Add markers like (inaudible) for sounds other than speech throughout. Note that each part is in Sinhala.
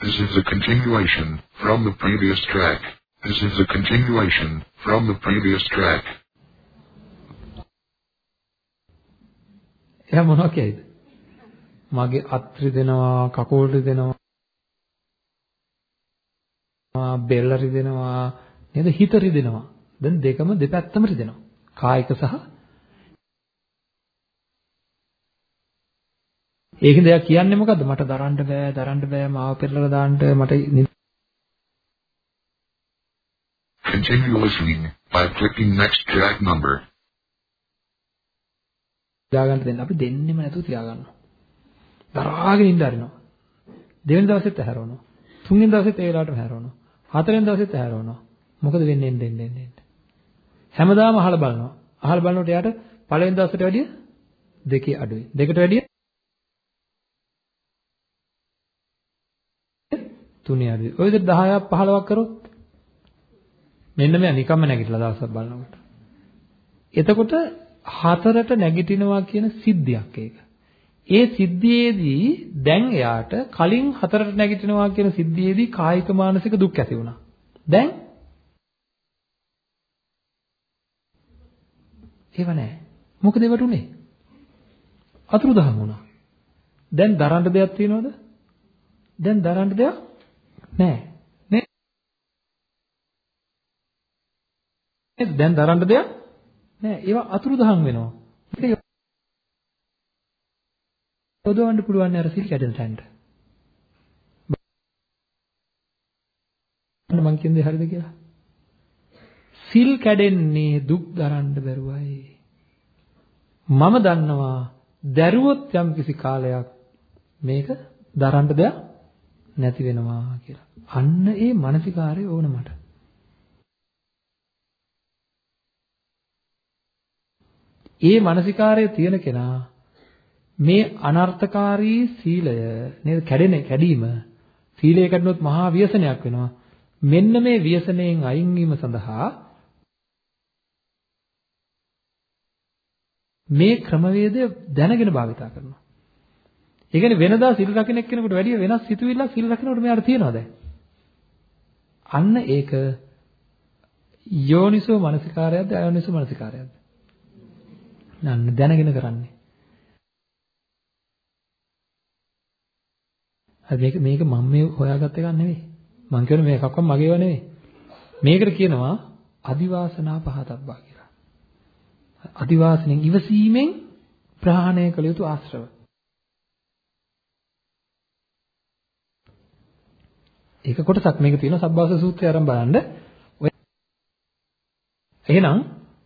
This is a continuation from the previous track. This is a continuation from the previous track. එයා මොනවා කියයිද? මගේ අත් රිදෙනවා, කකුල් රිදෙනවා, බෙල්ල රිදෙනවා, නේද? හිත රිදෙනවා. දැන් දෙකම දෙපැත්තම රිදෙනවා. කායික සහ ඒකෙන්ද එයා කියන්නේ මොකද්ද? මට දරන්න බෑ, දරන්න බෑ, මාව පෙරලලා දාන්න මට Continue listening by clicking next track number. තියාගන්න දෙන්න. අපි දෙන්නෙම නැතුව තියාගන්නවා. දරාගෙන ඉන්න හරිනවා. දෙවෙනි දවසෙත් ඇහැරවනවා. තුන්වෙනි දවසෙත් ඒ වෙලාවටම ඇහැරවනවා. හතරවෙනි දවසෙත් ඇහැරවනවා. මොකද වෙන්නේ එන්න එන්න එන්න. හැමදාම අහලා බලනවා. අහලා බලනකොට එයාට පළවෙනි දවසට වැඩිය දෙකේ අඩුයි. දෙකට වැඩිය තුනේ අඩුයි. ඔය විදිහට 10ක් 15ක් කරොත් මෙන්න මෙයා නිකම්ම නැගිටලා දවසක් බලනකොට. එතකොට හතරට නැගිටිනවා කියන සිද්ධියක් ඒක. ඒ සිද්ධියේදී දැන් එයාට කලින් හතරට නැගිටිනවා කියන සිද්ධියේදී කායික මානසික දුක් ඇති වුණා. දැන් ඒව නැහැ. මොකද ඒවට උනේ? අතුරුදහන් වුණා. දැන් දරන්න දෙයක් තියනවද? දැන් දරන්න දෙයක් නැහැ. නේ? දැන් දරන්න දෙයක් නැහැ. ඒවා අතුරුදහන් වෙනවා. ඒක යොදවන්න පුළුවන් අර සිල් කැඩෙන තැනට. මම කියන්නේ හරිද කියලා? සිල් කැඩෙන්නේ දුක් දරන්න බැරුවයි. මම දන්නවා දැරුවොත් යම් කිසි කාලයක් මේක දරන්න දෙයක් නැති වෙනවා කියලා. අන්න ඒ මානසිකාරය ඕන මට. ඒ මානසිකාරය තියෙන කෙනා මේ අනර්ථකාරී සීලය නේද කැඩෙන කැඩීම සීලය කැඩුණොත් මහා ව්‍යසනයක් වෙනවා. මෙන්න මේ ව්‍යසනයෙන් අයින් වීම සඳහා මේ ක්‍රමවේදය දැනගෙන භාවිතා කරනවා. ඒ කියන්නේ වෙනදා සිල් රකින්න එක්කෙනෙකුට වැඩිය වෙනස් සිතුවිල්ලක් සිල් රකින්නකොට මෙයාට තියෙනවා දැන්. අන්න ඒක යෝනිසෝ මනසිකාරයක්ද අයෝනිසෝ මනසිකාරයක්ද? නන්න දැනගෙන කරන්නේ. හරි මේක මේක මම මේ හොයාගත්ත එකක් නෙවෙයි. මම කියන්නේ මේ එකක්වත් මගේව නෙවෙයි. මේකට කියනවා අදිවාසනා පහතබ්බා කියලා. අදිවාසනෙන් ඉවසීමෙන් ප්‍රහාණය කළ යුතු ආශ්‍රව. ඒක කොටසක් මේක තියෙනවා සබ්බාස සූත්‍රය අරන් බලන්න. ඔය එහෙනම්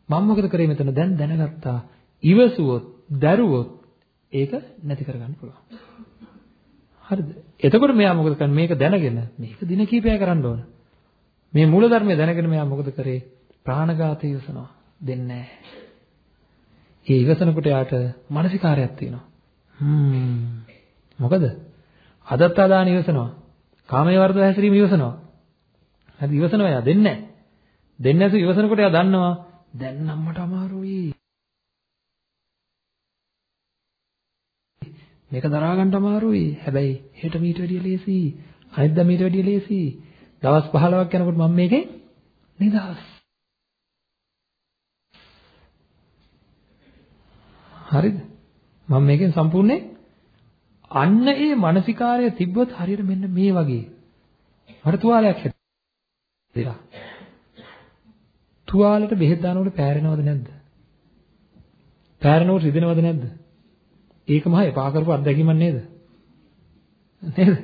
මම මොකද කරේ මෙතන දැන් දැනගත්තා ඉවසුවොත් දරුවොත් ඒක නැති කරගන්න පුළුවන්. හරිද? එතකොට මෙයා මොකද කරන්නේ? මේක දැනගෙන මේක දින කීපයක් කරන්න ඕන. මේ මූල ධර්මය දැනගෙන මෙයා මොකද කරේ? ප්‍රාණඝාතය ඉවසනවා. දෙන්නේ නැහැ. ඒ ඉවසනකොට යාට මානසිකාරයක් තියෙනවා. හ්ම්. මොකද? අදත්තා දාන ඉවසනවා. කාමයේ වර්ධව හැසිරීම ඉවසනවා. හරි ඉවසනවා යා දෙන්නේ නැහැ. දෙන්නේ නැතුව ඉවසනකොට යා දන්නවා දැන් නම් මට අමාරුයි. මේක දරා ගන්න අමාරුයි. හැබැයි හෙට මීට වැඩිය ලේසි. අනිද්දා මීට වැඩිය ලේසි. දවස් 15ක් යනකොට මම මේකෙන් නිදහස්. හරිද? මම මේකෙන් සම්පූර්ණයෙන් අන්න ඒ මානසිකාරය තිබ්බොත් හරියට මෙන්න මේ වගේ. මට තුවාලයක් හැදෙලා. තුවාලෙට බෙහෙත් දානකොට පෑරෙනවද නැද්ද? පෑරෙනකොට රිදෙනවද නැද්ද? ඒක මහා එපා කරපු අත්දැකීමක් නේද? නේද?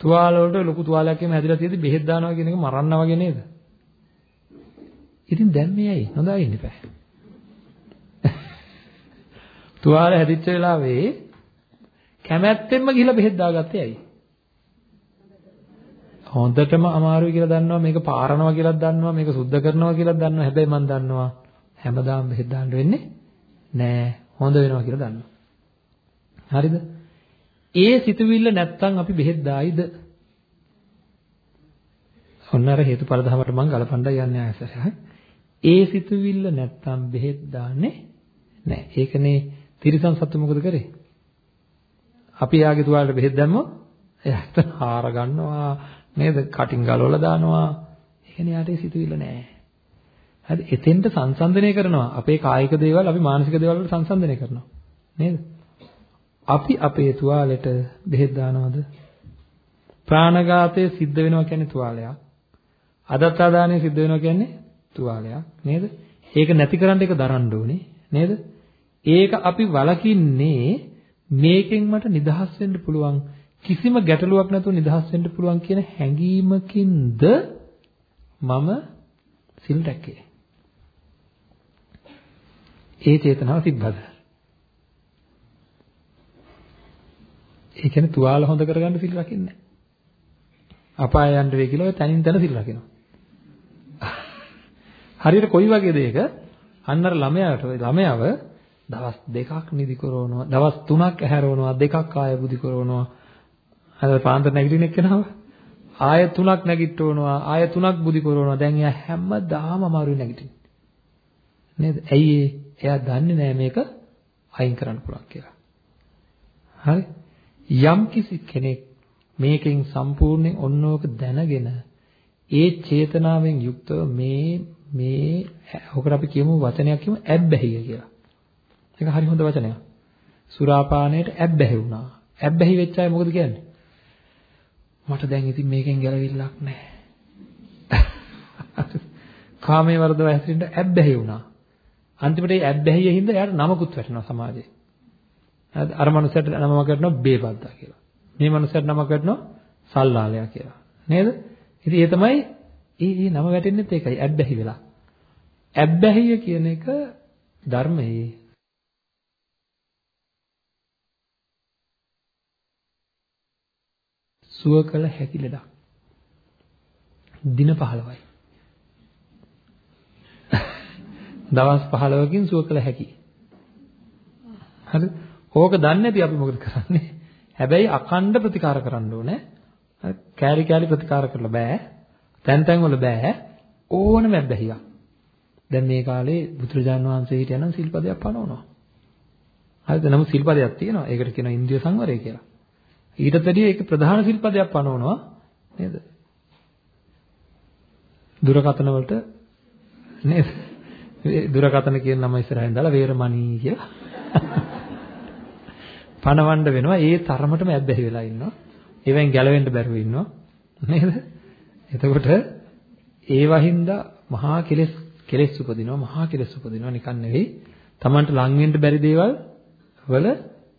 තුවාල වලට ලොකු තුවාලයක් එම හැදිලා තියෙද්දි බෙහෙත් දානවා කියන එක මරන්නා වගේ නේද? ඉතින් දැන් මේ ඇයි නොදා ඉන්න බෑ. (laughs) තුවාල හැදිච්ච වෙලාවේ කැමැත්තෙන්ම ගිහිල්ලා බෙහෙත් දාගත්තේ ඇයි? හොඳටම අමාරුයි කියලා දන්නවා මේක පාරනවා කියලා දන්නවා මේක සුද්ධ කරනවා කියලා දන්නවා හැබැයි මම දන්නවා හැමදාම බෙහෙත් දාන්න වෙන්නේ නෑ හොඳ වෙනවා කියලා දන්නවා හරිද? ඒ සිතුවිල්ල නැත්තම් අපි බෙහෙත් දායිද? ඔන්න අර හේතුඵල ධමයට මම ගලපන්න යන්නේ ආයසරය. ඒ සිතුවිල්ල නැත්තම් බෙහෙත් දාන්නේ නැහැ. ඒකනේ තිරිසන් සත්තු මොකද කරේ? අපි යාගේ තුවාලට බෙහෙත් දැම්මොත් එයා හිතන හාර ගන්නවා නේද? කටින් ගලවලා දානවා. එහෙනම් යාට සිතුවිල්ල නැහැ. හරි එතෙන්ට සංසන්දනය කරනවා. අපේ කායික දේවල් අපි මානසික දේවල් වලට සංසන්දනය කරනවා. නේද? අපි අපේ තුවාලෙට බෙහෙත් දානවද? ප්‍රාණඝාතය සිද්ධ වෙනවා කියන්නේ තුවාලයක්. අදත්තාදානය සිද්ධ වෙනවා කියන්නේ තුවාලයක් නේද? ඒක නැති කරන්න ඒක දරන්න ඕනේ නේද? ඒක අපි වලකින්නේ මේකෙන් මට නිදහස් වෙන්න පුළුවන් කිසිම ගැටලුවක් නැතුව නිදහස් වෙන්න පුළුවන් කියන හැඟීමකින්ද මම සිල් රැකේ. ඒ චේතනාව තිබ්බද? ඒ කියන්නේ තුවාල හොඳ කරගන්න සිල් රකින්නේ නැහැ. අපාය යන්න වෙයි කියලා ඔය තනින් තන සිල් රකිනවා. හරියට කොයි වගේද ඒක? අන්නර ළමයාට ළමයාව දවස් දෙකක් නිදි කරවනවා, දවස් තුනක් ඇහැරවනවා, දෙකක් ආය බුදි කරවනවා. අර පාන්දර නැගිටින එක්කනව ආය තුනක් නැගිටවනවා, ආය තුනක් බුදි කරවනවා. දැන් එයා හැමදාම අමාරුයි නැගිටින්නේ. නේද? ඇයි එයා දන්නේ නැහැ මේක අයින් කරන්න පුළුවන් කියලා. හරි? යම් කිසි කෙනෙක් මේකෙන් සම්පූර්ණයෙන් ඔන්නෝක දැනගෙන ඒ චේතනාවෙන් යුක්තව මේ මේ ඔකට අපි කියමු වචනයක් කියමු ඇබ්බැහිය කියලා. ඒක හරි හොඳ වචනයක්. සුරාපානයට ඇබ්බැහි වුණා. ඇබ්බැහි වෙච්ච අය මොකද කියන්නේ? මට දැන් ඉතින් මේකෙන් ගැලවිල්ලක් නැහැ. (laughs) කාමයේ වර්ධව හැසිරෙන්න ඇබ්බැහි වුණා. අන්තිමට ඒ ඇබ්බැහිය හින්දා එයාට නමකුත් වැටෙනවා සමාජයේ. අර මනුස්සයට නමම කරනවා බේබද්දා කියලා. මේ මනුස්සයට නමක් වැටෙනවා සල්ලාලයා කියලා. නේද? ඉතින් ඒ තමයි ඒ ඒ නම වැටෙන්නෙත් ඒකයි ඇබ්බැහි වෙලා. ඇබ්බැහිය කියන එක ධර්මයේ සුව කළ හැකි ලඩක්. දින 15යි. දවස් 15කින් සුව කළ හැකි. හරි? ඕක දන්නේ නැති අපි මොකද කරන්නේ? හැබැයි අකණ්ඩ ප්‍රතිකාර කරන්න ඕනේ. කෑලි කෑලි ප්‍රතිකාර කරලා බෑ. තැන් තැන් වල බෑ. ඕනම බැහැියා. දැන් මේ කාලේ බුදුරජාන් වහන්සේ හිටියනම් සිල්පදයක් පනවනවා. හරිද? නමුත් සිල්පදයක් තියෙනවා. ඒකට කියනවා ඉන්ද්‍රිය සංවරය කියලා. ඊටත් වැඩිය ඒක ප්‍රධාන සිල්පදයක් පනවනවා නේද? දුරකථන වලට නේද? දුරකථන කියන නම ඉස්සරහින් දාලා වේරමණී කියලා. පණවන්න වෙනවා. ඒ තරමටම ඇබ්බැහි වෙලා ඉන්නවා. ඒවෙන් ගැලවෙන්න බැරුව ඉන්නවා. නේද? එතකොට ඒ වහින්දා මහා කෙලෙස් කෙලෙස් උපදිනවා. මහා කෙලෙස් උපදිනවා නිකන් නෙවෙයි. Tamanට ලං වෙන්න බැරි දේවල් වල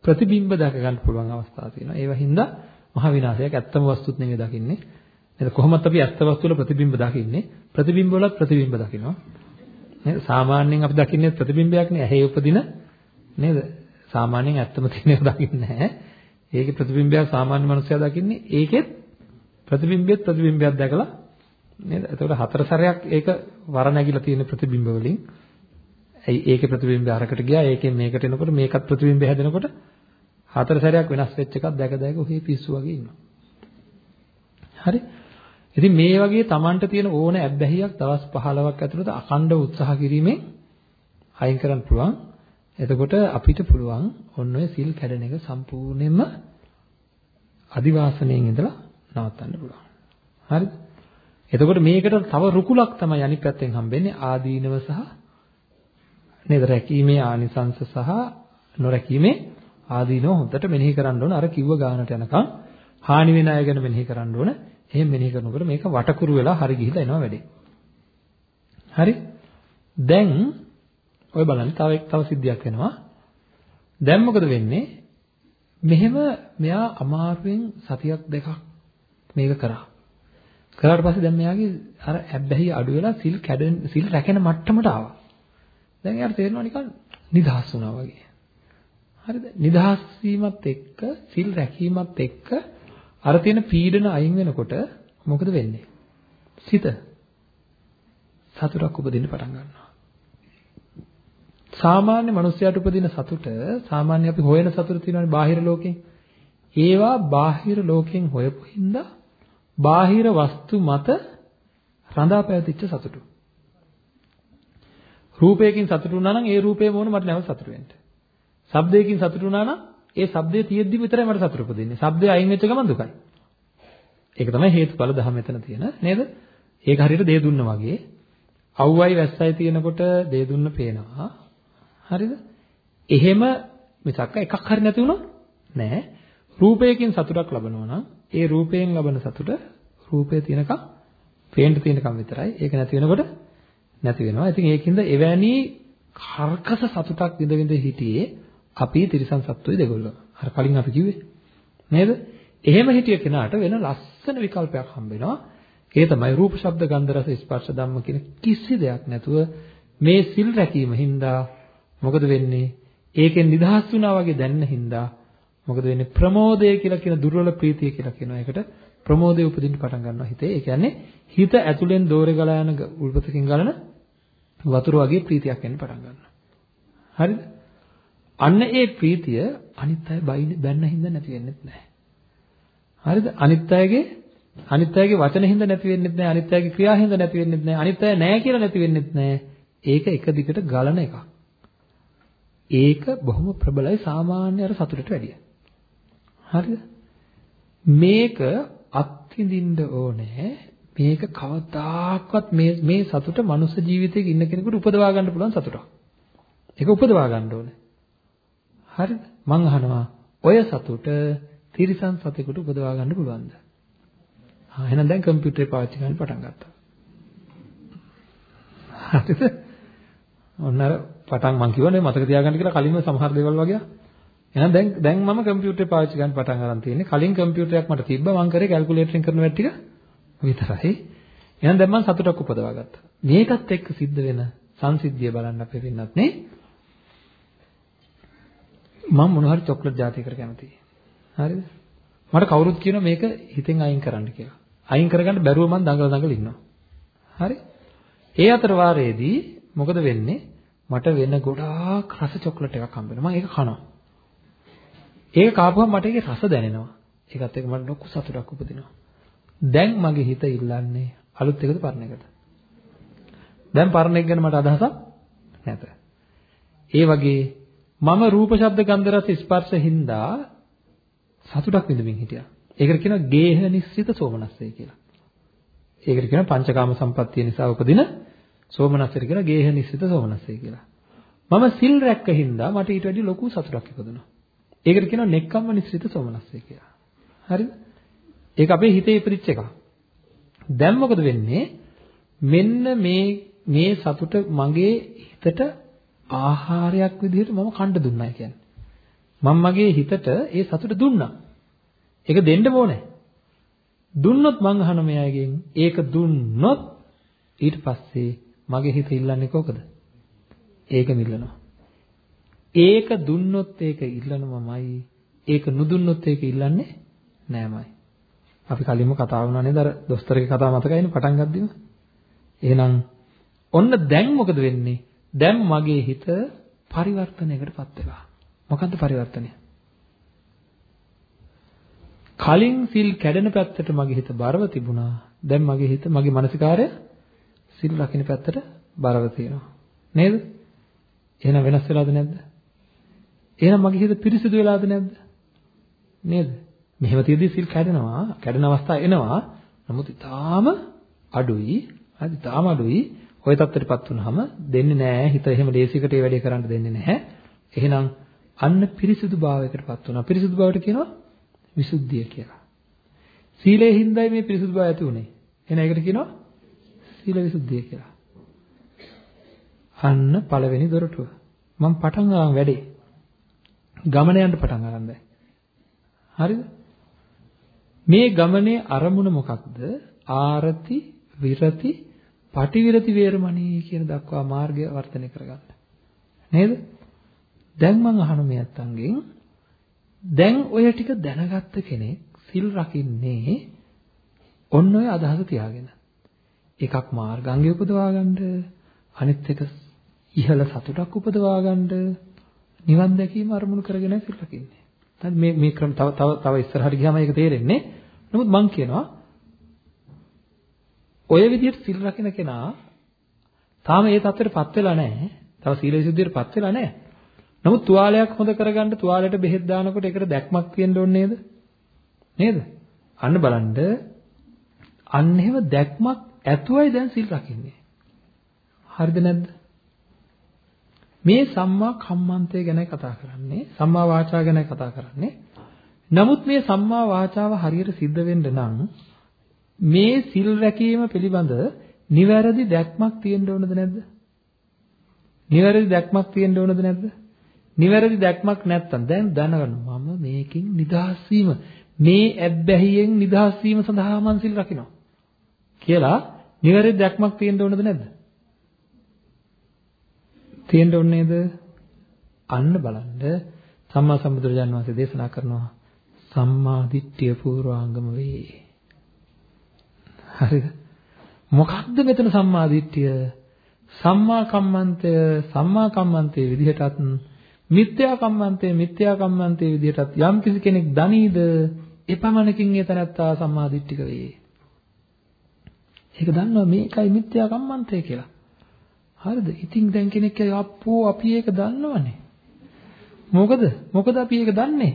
ප්‍රතිබිම්බ දැක ගන්න පුළුවන් අවස්ථා තියෙනවා. ඒ වහින්දා මහා විනාශයක් ඇත්තම වස්තුත් නෙවෙයි දකින්නේ. නේද? කොහොමත් අපි ඇත්ත වස්තු වල ප්‍රතිබිම්බ දකින්නේ. ප්‍රතිබිම්බ වලත් ප්‍රතිබිම්බ දකිනවා. නේද? සාමාන්‍යයෙන් අපි දකින්නේ ප්‍රතිබිම්බයක් නේ. ඇහි උපදින නේද? සාමාන්‍යයෙන් ඇත්තම තියෙනව දකින්නේ නැහැ. ඒකේ ප්‍රතිබිම්බයක් සාමාන්‍ය මනුස්සයා දකින්නේ ඒකෙත් ප්‍රතිබිම්බෙත් ප්‍රතිබිම්බයක් දැකලා නේද? එතකොට හතර සැරයක් ඒක වර නැගිලා තියෙන ප්‍රතිබිම්බ වලින් ඇයි ඒකේ ප්‍රතිබිම්බය අරකට ගියා ඒකෙන් මේකට එනකොට මේකත් ප්‍රතිබිම්බය හැදෙනකොට හතර සැරයක් වෙනස් වෙච්ච එකක් දැක දැක ඔහේ පිස්සු වගේ ඉන්නවා. හරි? ඉතින් මේ වගේ Tamanට තියෙන ඕන ඇබ්බැහියක් දවස් 15ක් ඇතුළත අඛණ්ඩ උත්සාහ කිරීමෙන් අයින් කරන්න පුළුවන්. එතකොට අපිට පුළුවන් ඔන්න ඔය සිල් කැඩෙන එක සම්පූර්ණයෙන්ම අදිවාසණයෙන් ඉඳලා නවත්තන්න පුළුවන්. හරිද? එතකොට මේකට තව රුකුලක් තමයි අනිත් පැත්තෙන් හම්බෙන්නේ ආදීනව සහ නේද රැකීමේ ආනිසංස සහ නොරැකීමේ ආදීනව හොඳට මෙනෙහි කරන්න ඕන අර කිව්ව ගානට යනකම් හානි වෙන අය ගැන මෙනෙහි කරන්න ඕන. එහෙම මෙනෙහි කරනකොට මේක වටකුරු වෙලා හරි ගිහිලා එනවා වැඩේ. හරි? දැන් ඔය බලන්න තව තව සිද්ධියක් වෙනවා. දැන් මොකද වෙන්නේ? මෙහෙම මෙයා අමාරුවෙන් සතියක් දෙකක් මේක කරා. කරාට පස්සේ දැන් මෙයාගේ අර ඇබ්බැහි අඩු වෙලා සිල් කැඩෙන සිල් රැකෙන මට්ටමට ආවා. දැන් එයාට තේරෙනවා නිකන් නිදහස් වුණා වගේ. හරිද? නිදහස් වීමත් එක්ක සිල් රැකීමත් එක්ක අර තියෙන පීඩන අයින් වෙනකොට මොකද වෙන්නේ? සිත සතුටක් උපදින්න පටන් ගන්නවා. සාමාන්‍ය මිනිස්යාට උපදින සතුට සාමාන්‍ය අපි හොයන සතුට තියෙනවානේ බාහිර ලෝකෙන්. ඒවා බාහිර ලෝකෙන් හොයපු හින්දා බාහිර වස්තු මත රඳා පැවතිච්ච සතුටු. රූපයකින් සතුටු වුණා නම් ඒ රූපේ මොන මට නැව සතුටු වෙන්න. ශබ්දයකින් සතුටු වුණා නම් ඒ ශබ්දය තියෙද්දි විතරයි මට සතුට උපදින්නේ. ශබ්දය අයින් වෙච්ච ගමන් දුකයි. ඒක තමයි හේතුඵල ධම මෙතන තියෙන නේද? ඒක හරියට දේ දුන්න වගේ අවුවයි වැස්සයි තියෙනකොට දේ දුන්න පේනවා. හරිද? එහෙම මිසක් එකක් හරි නැති වුණොත් නෑ. රූපයකින් සතුටක් ලබනවා නම් ඒ රූපයෙන් ලබන සතුට රූපේ තියෙනකම් පේන්න තියෙනකම් විතරයි. ඒක නැති වෙනකොට නැති වෙනවා. ඉතින් ඒකින්ද එවැනි කර්කස සතුටක් විඳ විඳ හිටියේ අපි තිරිසන් සත්වයි දෙගොල්ලෝ. අර කලින් අපි කිව්වේ. නේද? එහෙම හිටිය කෙනාට වෙන ලස්සන විකල්පයක් හම්බ වෙනවා. ඒ තමයි රූප, ශබ්ද, ගන්ධ, රස, ස්පර්ශ ධම්ම කියන කිසි දෙයක් නැතුව මේ සිල් රැකීම හින්දා මොකද වෙන්නේ? ඒකෙන් නිදහස් වුණා වගේ දැනෙන හින්දා මොකද වෙන්නේ? ප්‍රමෝදය කියලා කියන දුර්වල ප්‍රීතිය කියලා කියනවා. ඒකට ප්‍රමෝදය උපදින්න පටන් ගන්නවා හිතේ. ඒ කියන්නේ හිත ඇතුලෙන් දෝරේ ගලා යන උල්පතකින් ගලන වතුර වගේ ප්‍රීතියක් එන්න පටන් ගන්නවා. හරිද? අන්න ඒ ප්‍රීතිය අනිත් අය බැන්න හින්දා නැති වෙන්නේ නැහැ. හරිද? අනිත් අයගේ අනිත් අයගේ වචන හින්දා නැති වෙන්නේ නැහැ. අනිත් අයගේ ක්‍රියා හින්දා නැති වෙන්නේ නැහැ. අනිත් අය නැහැ කියලා නැති වෙන්නේ නැහැ. ඒක එක දිගට ගලන එකක්. ඒක බොහොම ප්‍රබලයි සාමාන්‍ය අර සතුටට වැඩිය. හරිද? මේක අත්විඳින්න ඕනේ. මේක කවදාකවත් මේ මේ සතුට මනුස්ස ජීවිතයක ඉන්න කෙනෙකුට උපදවා ගන්න පුළුවන් සතුටක්. ඒක උපදවා ගන්න ඕනේ. හරිද? මං අහනවා ඔය සතුට තිරිසන් සතෙකුට උපදවා ගන්න පුළුවන්ද? ආ එහෙනම් දැන් කම්පියුටරේ පාවිච්චි කරන්න පටන් ගත්තා. හරිද? ඔන්න අර පටන් මං කියවනේ මතක තියාගන්න කියලා කලින්ම සමහර දේවල් වගේ. එහෙනම් දැන් දැන් මම කම්පියුටරේ පාවිච්චි කරන්න පටන් ගන්න තියෙන්නේ. කලින් කම්පියුටරයක් මට තිබ්බා මං කරේ කැල්කියුලේටරින් කරන වැඩ ටික විතරයි. එහෙනම් දැන් මං සතුටක් උපදවා ගත්තා. මේකත් එක්ක සිද්ධ වෙන සංසිද්ධිය බලන්න අපේ වෙන්නත් නේ. මම මොන හරි චොක්ලට් ජාතියකට කැමතියි. හරිද? මට කවුරුත් කියනවා මේක හිතෙන් අයින් කරන්න කියලා. අයින් කරගන්න බැරුව මම දඟල දඟල ඉන්නවා. හරි? ඒ අතර වාරයේදී මොකද වෙන්නේ? මට වෙන ගොඩාක් රස චොක්ලට් එකක් හම්බ වෙනවා. මම ඒක කනවා. ඒක කාපුවම මට ඒකේ රස දැනෙනවා. ඒකත් එක්ක මට ලොකු සතුටක් උපදිනවා. දැන් මගේ හිත ඉල්ලන්නේ අලුත් එකද පරණ එකද? දැන් පරණ එක ගැන මට අදහසක් නැත. ඒ වගේ මම රූප ශබ්ද ගන්ධ රස ස්පර්ශ හින්දා සතුටක් විඳමින් හිටියා. ඒකට කියනවා ගේහ නිස්සිත සෝමනස්සය කියලා. ඒකට කියනවා පංචකාම සම්පත්තිය නිසා උපදින සෝමනස්සයට කියනවා ගේහ නිස්සිත සෝමනස්සය කියලා. මම සිල් රැක්ක හින්දා මට ඊට වැඩි ලොකු සතුටක් ඉපදුණා. ඒකට කියනවා නෙක්ඛම්ම නිස්සිත සෝමනස්සය කියලා. හරිද? ඒක අපේ හිතේ ඉපදිච්ච එකක්. දැන් මොකද වෙන්නේ? මෙන්න මේ මේ සතුට මගේ හිතට ආහාරයක් විදිහට මම කණ්ඩ දුන්නා කියන්නේ. මම මගේ හිතට ඒ සතුට දුන්නා. ඒක දෙන්න ඕනේ. දුන්නොත් මං අහන මෙයාගෙන් ඒක දුන්නොත් ඊට පස්සේ මගේ හිත ඉල්ලන්නේ කොකද? ඒක මිල්ලනවා. ඒක දුන්නොත් ඒක ඉල්ලනමමයි. ඒක නුදුන්නොත් ඒක ඉල්ලන්නේ නෑමයි. අපි කලින්ම කතා වුණා නේද අර දොස්තරගේ කතාව මතකයිනේ පටන් ගද්දිම. එහෙනම් ඔන්න දැන් මොකද වෙන්නේ? දැන් මගේ හිත පරිවර්තනයකටපත් වෙලා. මොකද්ද පරිවර්තනය? කලින් සිල් කැඩෙන පැත්තට මගේ හිත බරව තිබුණා. දැන් මගේ හිත මගේ මානසිකාරය සිල් රකින්න පැත්තට බරව තියෙනවා. නේද? එහෙනම් වෙනස් වෙලාද නැද්ද? එහෙනම් මගේ හිත පිරිසිදු වෙලාද නැද්ද? නේද? මෙහෙම තියදී සිල් කැඩෙනවා, කැඩෙන අවස්ථා එනවා. නමුත් ඊටාම අඩුයි. හරි ඊටාම අඩුයි. ওই தත්තරපත් වුනහම දෙන්නේ නැහැ හිත එහෙම ලේසිකට ඒ වැඩේ කරන්න දෙන්නේ නැහැ. එහෙනම් අන්න පිරිසුදු භාවයකටපත් වුණා. පිරිසුදු භාවයට කියනවා විසුද්ධිය කියලා. සීලේ හිඳයි මේ පිරිසුදු භාවය ඇති උනේ. එහෙනම් ඒකට කියනවා සීල විසුද්ධිය කියලා. අන්න පළවෙනි දොරටුව. මම පටන් ගන්න වැඩේ. ගමන යන්න පටන් ගන්න දැන්. හරිද? මේ ගමනේ අරමුණ මොකක්ද? ආරති, විරති, පටිවිරති වේරමණී කියන දක්වා මාර්ගය වර්ධනය කරගන්න. නේද? දැන් මම අහන මේ අත්තන්ගෙන් දැන් ඔය ටික දැනගත්ත කෙනෙක් සිල් රකින්නේ ඔන්න ඔය අදහස තියාගෙන. එකක් මාර්ගාංගය උපදවා ගන්න, අනිත් එක ඉහළ සතුටක් උපදවා ගන්න, නිවන් දැකීම අරමුණු කරගෙන සිල් රකින්නේ. හරි මේ මේ ක්‍රම තව තව තව ඉස්සරහට ගියාම ඒක තේරෙන්නේ. නමුත් මම කියනවා ඔය විදිහට සිල් රකින්න කෙනා තාම ඒ தත්ත්වයටපත් වෙලා නැහැ. තව සීල විසුද්ධියටපත් වෙලා නැහැ. නමුත් තුවාලයක් හොඳ කරගන්න තුවාලයට බෙහෙත් දානකොට ඒකට දැක්මක් තියෙන්න ඕනේ නේද? නේද? අන්න බලන්න අන්න එහෙම දැක්මක් ඇතුවයි දැන් සිල් රකින්නේ. හරිද නැද්ද? මේ සම්මා කම්මන්තය ගැන කතා කරන්නේ සම්මා වාචා ගැන කතා කරන්නේ නමුත් මේ සම්මා වාචාව හරියට සිද්ධ වෙන්න නම් මේ සිල් රැකීම පිළිබඳ නිවැරදි දැක්මක් තියෙන්න ඕනද නැද්ද? නිවැරදි දැක්මක් තියෙන්න ඕනද නැද්ද? නිවැරදි දැක්මක් නැත්තම් දැන් දැනගන්න මම මේකෙන් නිදහස් වීම මේ ඇබ්බැහියෙන් නිදහස් වීම සඳහා මං සිල් රකින්නවා කියලා නිවැරදි දැක්මක් තියෙන්න ඕනද නැද්ද? තියෙන්න ඕනේ නේද? අන්න බලන්න සම්මා සම්බුදුරජාණන් වහන්සේ දේශනා කරනවා සම්මා දිට්ඨිය පූර්වාංගම වේ. හරිද? මොකක්ද මෙතන සම්මා දිට්ඨිය? සම්මා කම්මන්තය සම්මා කම්මන්තයේ විදිහටත් මිත්‍යා කම්මන්තය මිත්‍යා කම්මන්තයේ විදිහටත් යම් කිසි කෙනෙක් දනීද එපමණකින් ඒ තනත්තා සම්මා දිට්ඨික වේ. ඒක දන්නවා මේකයි මිත්‍යා කම්මන්තය කියලා. හරිද? ඉතින් දැන් කෙනෙක් කියයි අප්පෝ අපි ඒක දන්නවනේ. මොකද? මොකද අපි ඒක දන්නේ?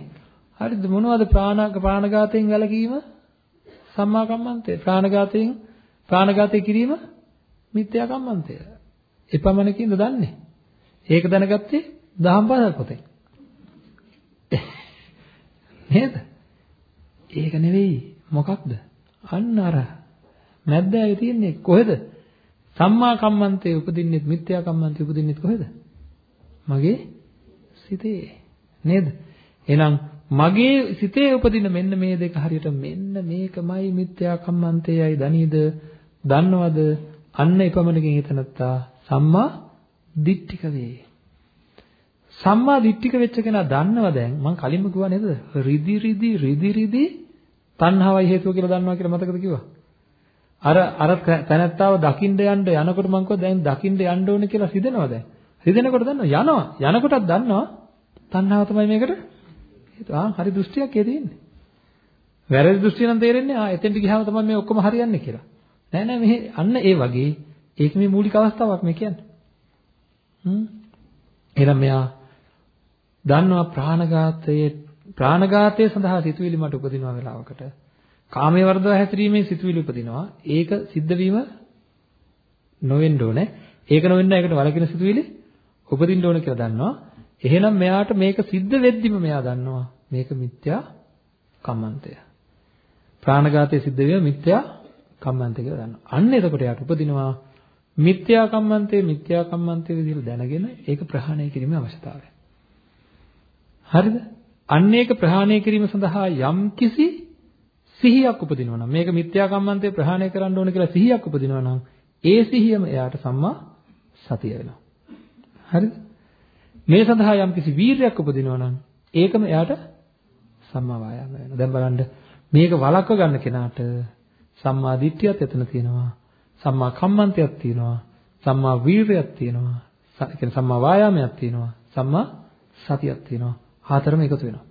හරිද? මොනවද ප්‍රාණ ප්‍රාණඝාතයෙන් වැළකීම? සම්මා කම්මන්තය. ප්‍රාණඝාතයෙන් ප්‍රාණඝාතය කිරීම මිත්‍යා කම්මන්තය. එපමණකින්ද දන්නේ? ඒක දැනගත්තේ දහම් පාසල් පොතේ. නේද? ඒක නෙවෙයි මොකක්ද? අන්න අර මැද්දාවේ තියෙන්නේ කොහෙද? සම්මා කම්මන්තේ උපදින්නෙත් මිත්‍යා කම්මන්තේ උපදින්නෙත් කොහෙද? මගේ සිතේ. නේද? එහෙනම් මගේ සිතේ උපදින මෙන්න මේ දෙක හරියට මෙන්න මේකමයි මිත්‍යා කම්මන්තේයයි දනීද? දන්නවද? අන්න එපමණකින් හිතනත්තා සම්මා දිට්ඨික වේ. සම්මා දිට්ඨික වෙච්ච කෙනා දන්නව දැන් මම කලින්ම කිව්වා නේද? රිදි රිදි රිදි රිදි තණ්හාවයි හේතුව කියලා දන්නවා කියලා මතකද කිව්වා? අර අර තැනත්තාව දකින්න යන්න යනකොට මං කිව්වා දැන් දකින්න යන්න ඕනේ කියලා හිතෙනවා දැන්. හිතෙනකොට දන්නවා යනවා. යනකොටත් දන්නවා තණ්හාව තමයි මේකට හේතුව. ආ හරි දෘෂ්ටියක් ඒ තියෙන්නේ. වැරදි දෘෂ්ටිය නම් තේරෙන්නේ ආ එතෙන්ට ගියාම තමයි මේ ඔක්කොම හරියන්නේ කියලා. නෑ නෑ මෙහෙ අන්න ඒ වගේ ඒක මේ මූලික අවස්ථාවක් මේ කියන්නේ. හ්ම්. එහෙනම් මෙයා දන්නවා ප්‍රාණඝාතයේ ප්‍රාණඝාතය සඳහා සිතුවිලි මට උපදිනවා වෙලාවකට. කාමයේ වර්ධව හැසිරීමේ සිතුවිලි උපදිනවා. ඒක සිද්ධ වීම නොවෙන්න ඕනේ. ඒක නොවෙන්න ඒකට වලකින සිතුවිලි උපදින්න ඕන කියලා දන්නවා. එහෙනම් මෙයාට මේක සිද්ධ වෙද්දිම මෙයා දන්නවා මේක මිත්‍යා කම්මන්තය. ප්‍රාණඝාතය සිද්ධ වීම මිත්‍යා කම්මන්තය කියලා දන්නවා. අන්න එතකොට යාට උපදිනවා මිත්‍යා කම්මන්තේ මිත්‍යා කම්මන්තේ විදිහට දැනගෙන ඒක ප්‍රහාණය කිරීමේ අවශ්‍යතාවය. හරිද? අන්න ඒක ප්‍රහාණය කිරීම සඳහා යම් කිසි සිහියක් උපදිනවා නම් මේක මිත්‍යා කම්මන්තේ ප්‍රහාණය කරන්න ඕන කියලා සිහියක් උපදිනවා නම් ඒ සිහියම එයාට සම්මා සතිය වෙනවා. හරිද? මේ සඳහා යම්කිසි වීරයක් උපදිනවා නම් ඒකම එයාට සම්මා වායාම වෙනවා. දැන් බලන්න මේක වළක්ව ගන්න කෙනාට සම්මා දිට්ඨියත් එතන තියෙනවා. සම්මා කම්මන්තයක් තියෙනවා. සම්මා වීරයක් තියෙනවා. ඒ කියන්නේ සම්මා වායාමයක් තියෙනවා. සම්මා සතියක් තියෙනවා. හතරම එකතු වෙනවා.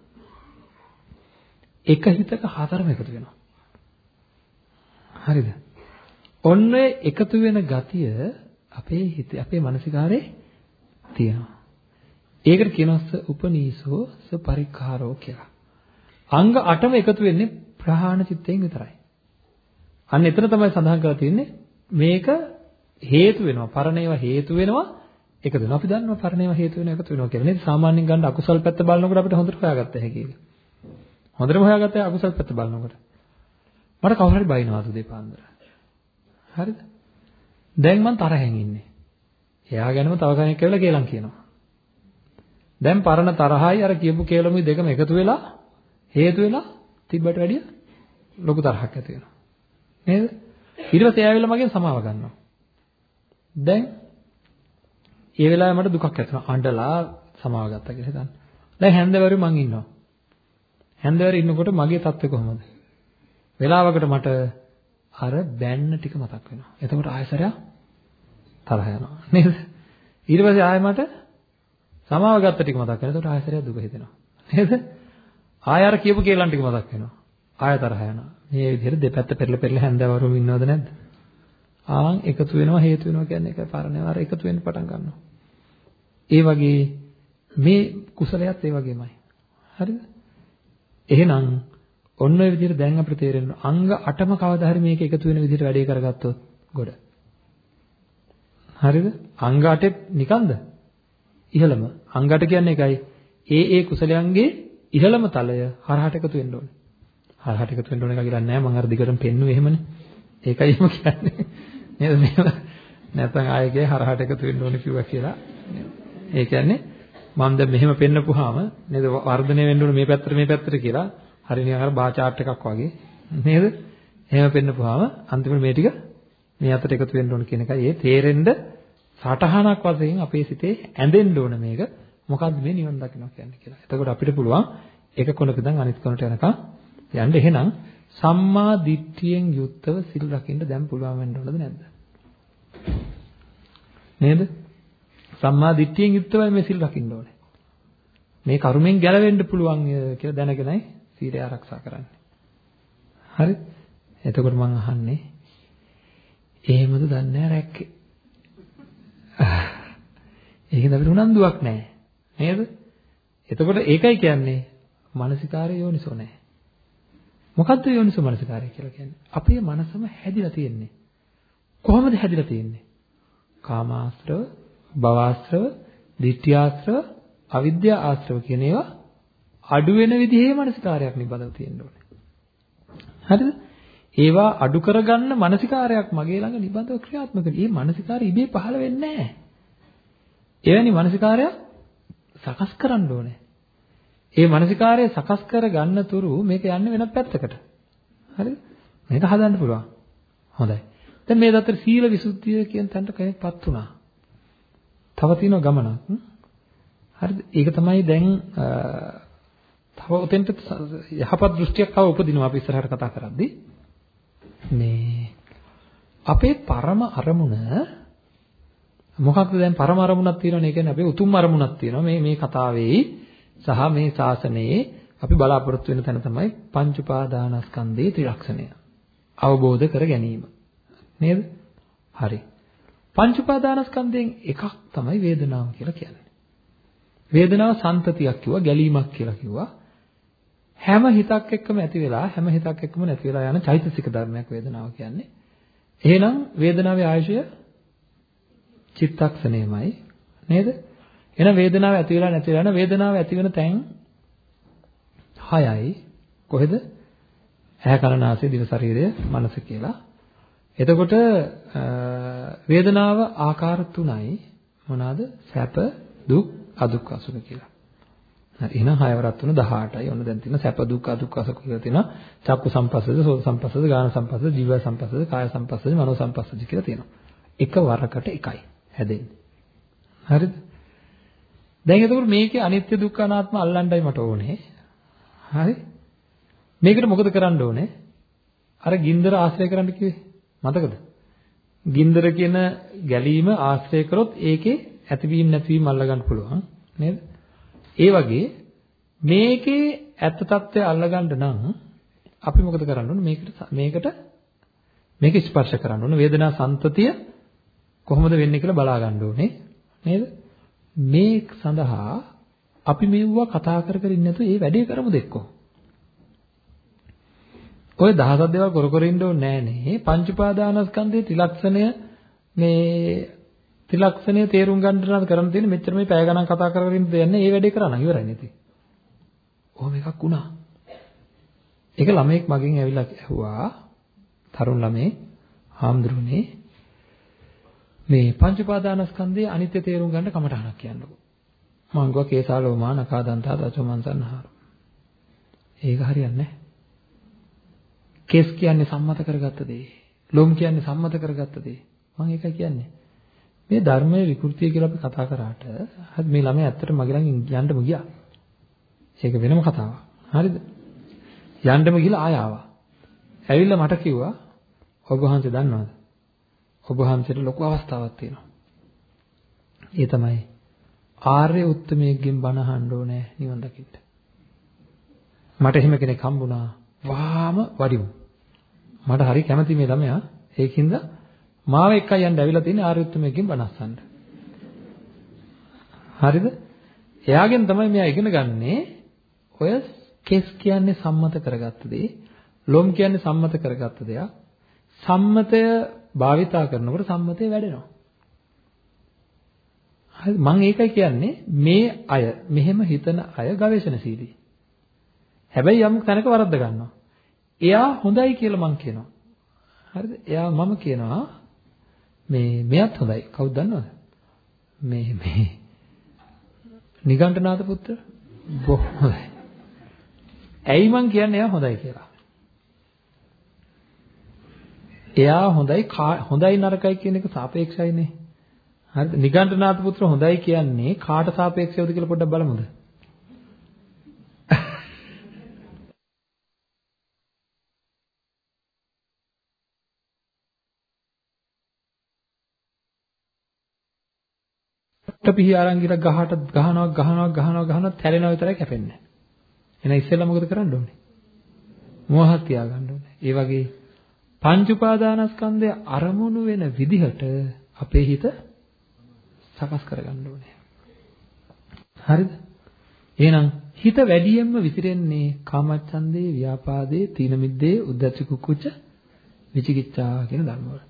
එක හිතක හතරම එකතු වෙනවා. හරිද? ඔන්න එකතු වෙන ගතිය අපේ හිතේ අපේ මානසිකාරේ තියෙනවා. ඒකට කියනවා ස උපනීසෝ ස පරික්ඛාරෝ කියලා. අංග 8ම එකතු වෙන්නේ ප්‍රහාණ චිත්තයෙන් විතරයි. අන්න එතන තමයි සඳහන් කරලා තියෙන්නේ මේක හේතු වෙනවා. පරණේව හේතු වෙනවා එකතු වෙනවා. අපි දන්නවා පරණේව හේතු වෙනවා එකතු වෙනවා කියලා නේද? සාමාන්‍යයෙන් ගන්න අකුසල් පැත්ත බලනකොට අපිට හොඳට හොයාගත්ත හැකි එක. හොඳටම හොයාගත්තේ අකුසල් පැත්ත බලනකොට. මට කවුරු හරි බයිනවාද දෙපාන්දර. හරිද? දැන් මං තරහෙන් ඉන්නේ. එයා ගැනම තව කෙනෙක් කියලා කියලා කියනවා. දැන් පරණ තරහයි අර කියපු කේලමුයි දෙකම එකතු වෙලා හේතු වෙලා තිබ්බට වැඩිය ලොකු තරහක් ඇති වෙනවා. නේද? ඊට පස්සේ එයාවිල්ලා මගෙන් සමාව ගන්නවා. දැන් ඒ වෙලාවේ මට දුකක් ඇති වෙනවා. අඬලා සමාව ගත්තා කියලා හිතන්න. දැන් හැන්දවරු මං ඉන්නවා. හැන්දවරු ඉන්නකොට මගේ තත්ත්වය කොහොමද? වෙලාවකට මට අර බෑන්න ටික මතක් වෙනවා. එතකොට ආයසරයක් තරහ යනවා. නේද? ඊට පස්සේ ආයෙ මට සමාව ගත්ත ටික මතක් වෙනවා. එතකොට ආයසරයක් දුක හිතෙනවා. නේද? ආය අර කියපු කේලම් ටික මතක් වෙනවා. ආය තරහ යනවා. මේ විදිහට දෙපැත්ත පෙරල පෙරල හැන්දවරුම ඉන්නවද නැද්ද? ආන් එකතු වෙනවා හේතු වෙනවා කියන්නේ ඒකයි පාරණේ අර එකතු වෙන්න පටන් ගන්නවා. ඒ වගේ මේ කුසලයක් ඒ වගේමයි. හරිද? එහෙනම් ඔන්න ඔය විදිහට දැන් අපිට තේරෙනවා අංග 8ම කවදා හරි මේක එකතු වෙන විදිහට වැඩේ කරගත්තොත් ගොඩ. හරිද? අංග 8 නිකන්ද? ඉහළම. අංග 8 කියන්නේ ඒකයි. ඒ ඒ කුසලයන්ගේ ඉහළම තලය හරහට එකතු වෙන්න ඕනේ. හරහට එකතු වෙන්න ඕනේ කියලා නෑ මම අර දිගටම පෙන්නුවේ එහෙමනේ. ඒකයි එහෙම කියන්නේ. නේද? මේව නැත්නම් ආයෙගේ හරහට එකතු වෙන්න ඕනේ කිව්වා කියලා. ඒ කියන්නේ මම දැන් මෙහෙම පෙන්නපුවාම නේද වර්ධනය වෙන්න ඕනේ මේ පැත්තට මේ පැත්තට කියලා හරි නිකන් අර බා chart එකක් වගේ නේද? එහෙම පෙන්නපුවාම අන්තිමට මේ ටික මේ අතට එකතු වෙන්න ඕන කියන එකයි ඒ තේරෙන්න සටහනක් වශයෙන් අපේ සිතේ ඇඳෙන්න ඕන මේක මොකද්ද මේ නිවන් දකින්න කියන්නේ කියලා. එතකොට අපිට පුළුවන් එක කොනක ඉඳන් අනිත් කොනට යනකම් යන්න එහෙනම් සම්මා දිට්ඨියෙන් යුක්තව සිල් රකින්න දැන් පුළුවන් වෙන්න ඕනද නැද්ද? නේද? සම්මා දිට්ඨියෙන් යුක්තව මේ සිල් රකින්න ඕනේ. මේ කර්මෙන් ගැලවෙන්න පුළුවන් කියලා දැනගෙනයි සීලය ආරක්ෂා කරන්නේ. හරි? එතකොට මම අහන්නේ එහෙමද දන්නේ නැහැ රැක්කේ. (laughs) ඒකෙන් අපිට උනන්දුවක් නැහැ. නේද? එතකොට ඒකයි කියන්නේ මානසිකාරය යෝනිසෝ නැහැ. මොකද්ද යෝනිසෝ මානසිකාරය කියලා කියන්නේ? අපේ මනසම හැදිලා තියෙන්නේ. කොහොමද හැදිලා තියෙන්නේ? කාමාශ්‍රව, භවආශ්‍රව, ditthියාශ්‍රව, අවිද්‍යා ආශ්‍රව කියන ඒවා අඩු වෙන විදිහේ මානසිකාරයක් නිබඳව තියෙන්න ඕනේ. හරිද? ඒවා අඩු කරගන්න මානසිකාරයක් මගේ ළඟ නිබඳව ක්‍රියාත්මක වෙනවා. මේ මානසිකාරය ඉබේ පහළ වෙන්නේ නැහැ. එවැනි මානසිකාරයක් සකස් කරන්න ඕනේ. ඒ මානසිකාරය සකස් කර ගන්න තුරු මේක යන්නේ වෙනත් පැත්තකට. හරිද? මේක හදන්න පුළුවන්. හොඳයි. දැන් මේ දතර සීල විසුද්ධිය කියන තැනට කෙනෙක්පත් වුණා. තව තියෙන ගමනක්. හරිද? ඒක තමයි දැන් තව උතෙන්ට යහපත් දෘෂ්ටියක් තව උපදිනවා අපි ඉස්සරහට කතා කරද්දී. මේ අපේ පරම අරමුණ මොකක්ද දැන් පරම අරමුණක් තියෙනවනේ? ඒ කියන්නේ අපේ උතුම් අරමුණක් තියෙනවා. මේ මේ කතාවේ සහ මේ ශාසනයේ අපි බලාපොරොත්තු වෙන තැන තමයි පංච උපාදානස්කන්ධයේ ත්‍රිලක්ෂණය. අවබෝධ කර ගැනීම. නේද? හරි. පංච උපාදානස්කන්ධයෙන් එකක් තමයි වේදනාව කියලා කියන්නේ. වේදනාව සන්තතියක් කිව්වා ගැලීමක් කියලා කිව්වා. හැම හිතක් එක්කම ඇති වෙලා හැම හිතක් එක්කම නැති වෙලා යන චෛතසික ධර්මයක් වේදනාව කියන්නේ එහෙනම් වේදනාවේ ආයශය චිත්තක්ෂණයමයි නේද? එහෙනම් වේදනාව ඇති වෙලා නැති වෙලා යන වේදනාව ඇති වෙන තැන් 6යි. කොහෙද? ඇහැ කන නාසය දිව ශරීරය මනස කියලා. එතකොට වේදනාව ආකාර තුනයි මොනවාද? සැප, දුක්, අදුක් අසුර කියලා. හරි එහෙනම් 6 වරක් තුන 18යි. ඔන්න දැන් තියෙන සැප දුක් අදුක් අසුර කියලා තියෙනවා. චක්කු සම්පස්සද, සෝත සම්පස්සද, ගාන සම්පස්සද, ජීව සම්පස්සද, කාය සම්පස්සද, මනෝ සම්පස්සද කියලා තියෙනවා. එක වරකට එකයි. හැදෙන්නේ. හරිද? දැන් එතකොට මේකේ අනිත්‍ය දුක්ඛ අනාත්ම අල්ලන්නයි මට ඕනේ. හරි? මේකට මොකද කරන්න ඕනේ? අර ගින්දර ආශ්‍රය කරන්න කිව්වේ. මතකද? ගින්දර කියන ගැලීම ආශ්‍රය කරොත් ඒකේ ඇතිවීම නැතිවීම අල්ලගන්න පුළුවන්. නේද? ඒ වගේ මේකේ ඇත්ත తත්වය අල්ලගන්න නම් අපි මොකද කරන්න ඕනේ? මේකට මේකට මේක ස්පර්ශ කරන්න ඕනේ. වේදනා සංතතිය කොහොමද වෙන්නේ කියලා බලා ගන්න ඕනේ නේද? මේ සඳහා අපි මෙවුවා කතා කර කර ඉන්නේ නැතුව ඒ වැඩේ කරමු දෙක්කෝ. ඔය දහසක් දේවල් කර කර ඉන්න ඕනේ නෑනේ. පංච උපාදානස්කන්ධයේ ත්‍රිලක්ෂණය මේ ත්‍රිලක්ෂණය තේරුම් ගන්න නම් කරන්න තියෙන්නේ මෙච්චර මේ පැය ගණන් කතා කර කර ඉන්න දෙන්නේ ඒ වැඩේ කරන්න ඉවරයි නේද? ඔහොම එකක් වුණා. ඒක ළමෙක් මගෙන් ඇවිල්ලා ඇහුවා තරුණ ළමේ හාමුදුරනේ මේ පංච උපාදානස්කන්ධයේ අනිත්‍ය තේරුම් ගන්න කමටහනක් කියන්නකෝ. මම ගියා කේසාලෝමා නකාදන්තා දචමන්සන්හාර. ඒක හරියන්නේ නැහැ. කේස් කියන්නේ සම්මත කරගත්ත දේ. ලොම් කියන්නේ සම්මත කරගත්ත දේ. මම ඒකයි කියන්නේ. මේ ධර්මයේ විකෘතිය කියලා අපි කතා කරාට හරි මේ ළමයා ඇත්තට මගේ ළඟින් යන්නම ගියා. ඒක වෙනම කතාවක්. හරිද? යන්නම ගිහලා ආය ආවා. ඇවිල්ලා මට කිව්වා ඔබ වහන්සේ දන්නවද? ඔබ වහන්සේට ලොකු අවස්ථාවක් තියෙනවා. ඒ තමයි ආර්ය උත්තමයෙක්ගෙන් බණ අහන්න ඕනේ නිවන් දකින්න. මට එහෙම කෙනෙක් හම්බුණා. වාම වඩිමු. මට හරි කැමති මේ ළමයා. ඒකින්ද මාව එක්කයි යන්න ඇවිල්ලා තියෙන්නේ ආර්ය උත්තමයෙක්ගෙන් බණ අහන්න. හරිද? එයාගෙන් තමයි මෙයා ඉගෙන ගන්නේ ඔය කෙස් කියන්නේ සම්මත කරගත්ත දේ. ලොම් කියන්නේ සම්මත කරගත්ත දෙයක්. සම්මතය භාවිතා කරනකොට සම්මතය වැඩෙනවා. හරි මම ඒකයි කියන්නේ මේ අය මෙහෙම හිතන අය ගවේෂණශීලී. හැබැයි යම් තැනක වරද්ද ගන්නවා. එයා හොඳයි කියලා මම කියනවා. හරිද? එයා මම කියනවා මේ මෙයත් හොඳයි. කවුද දන්නවද? මේ මේ නිගණ්ඨනාථ පුත්‍ර බොහොම හොඳයි. ඇයි මං කියන්නේ එයා හොඳයි කියලා? එයා හොඳයි හොඳයි නරකයි කියන එක සාපේක්ෂයිනේ. හරිද? නිගණ්ඨනාථ පුත්‍ර හොඳයි කියන්නේ කාට සාපේක්ෂවද කියලා පොඩ්ඩක් බලමුද? පිහි අරන් ගිහලා ගහට ගහනවා ගහනවා ගහනවා ගහනවා තැරෙනවා විතරයි කැපෙන්නේ. එහෙනම් ඉස්සෙල්ලා මොකද කරන්න ඕනේ? මෝහත් තියාගන්න ඕනේ. ඒ වගේ පංච උපාදානස්කන්ධය අරමුණු වෙන විදිහට අපේ හිත සකස් කරගන්න ඕනේ. හරිද? එහෙනම් හිත වැඩියෙන්ම විසිරෙන්නේ කාමච්ඡන්දේ, ව්‍යාපාදේ, තීන මිද්දේ, උද්ධච්ච කුක්කුච්ච, විචිකිච්ඡා කියන ධර්ම වල.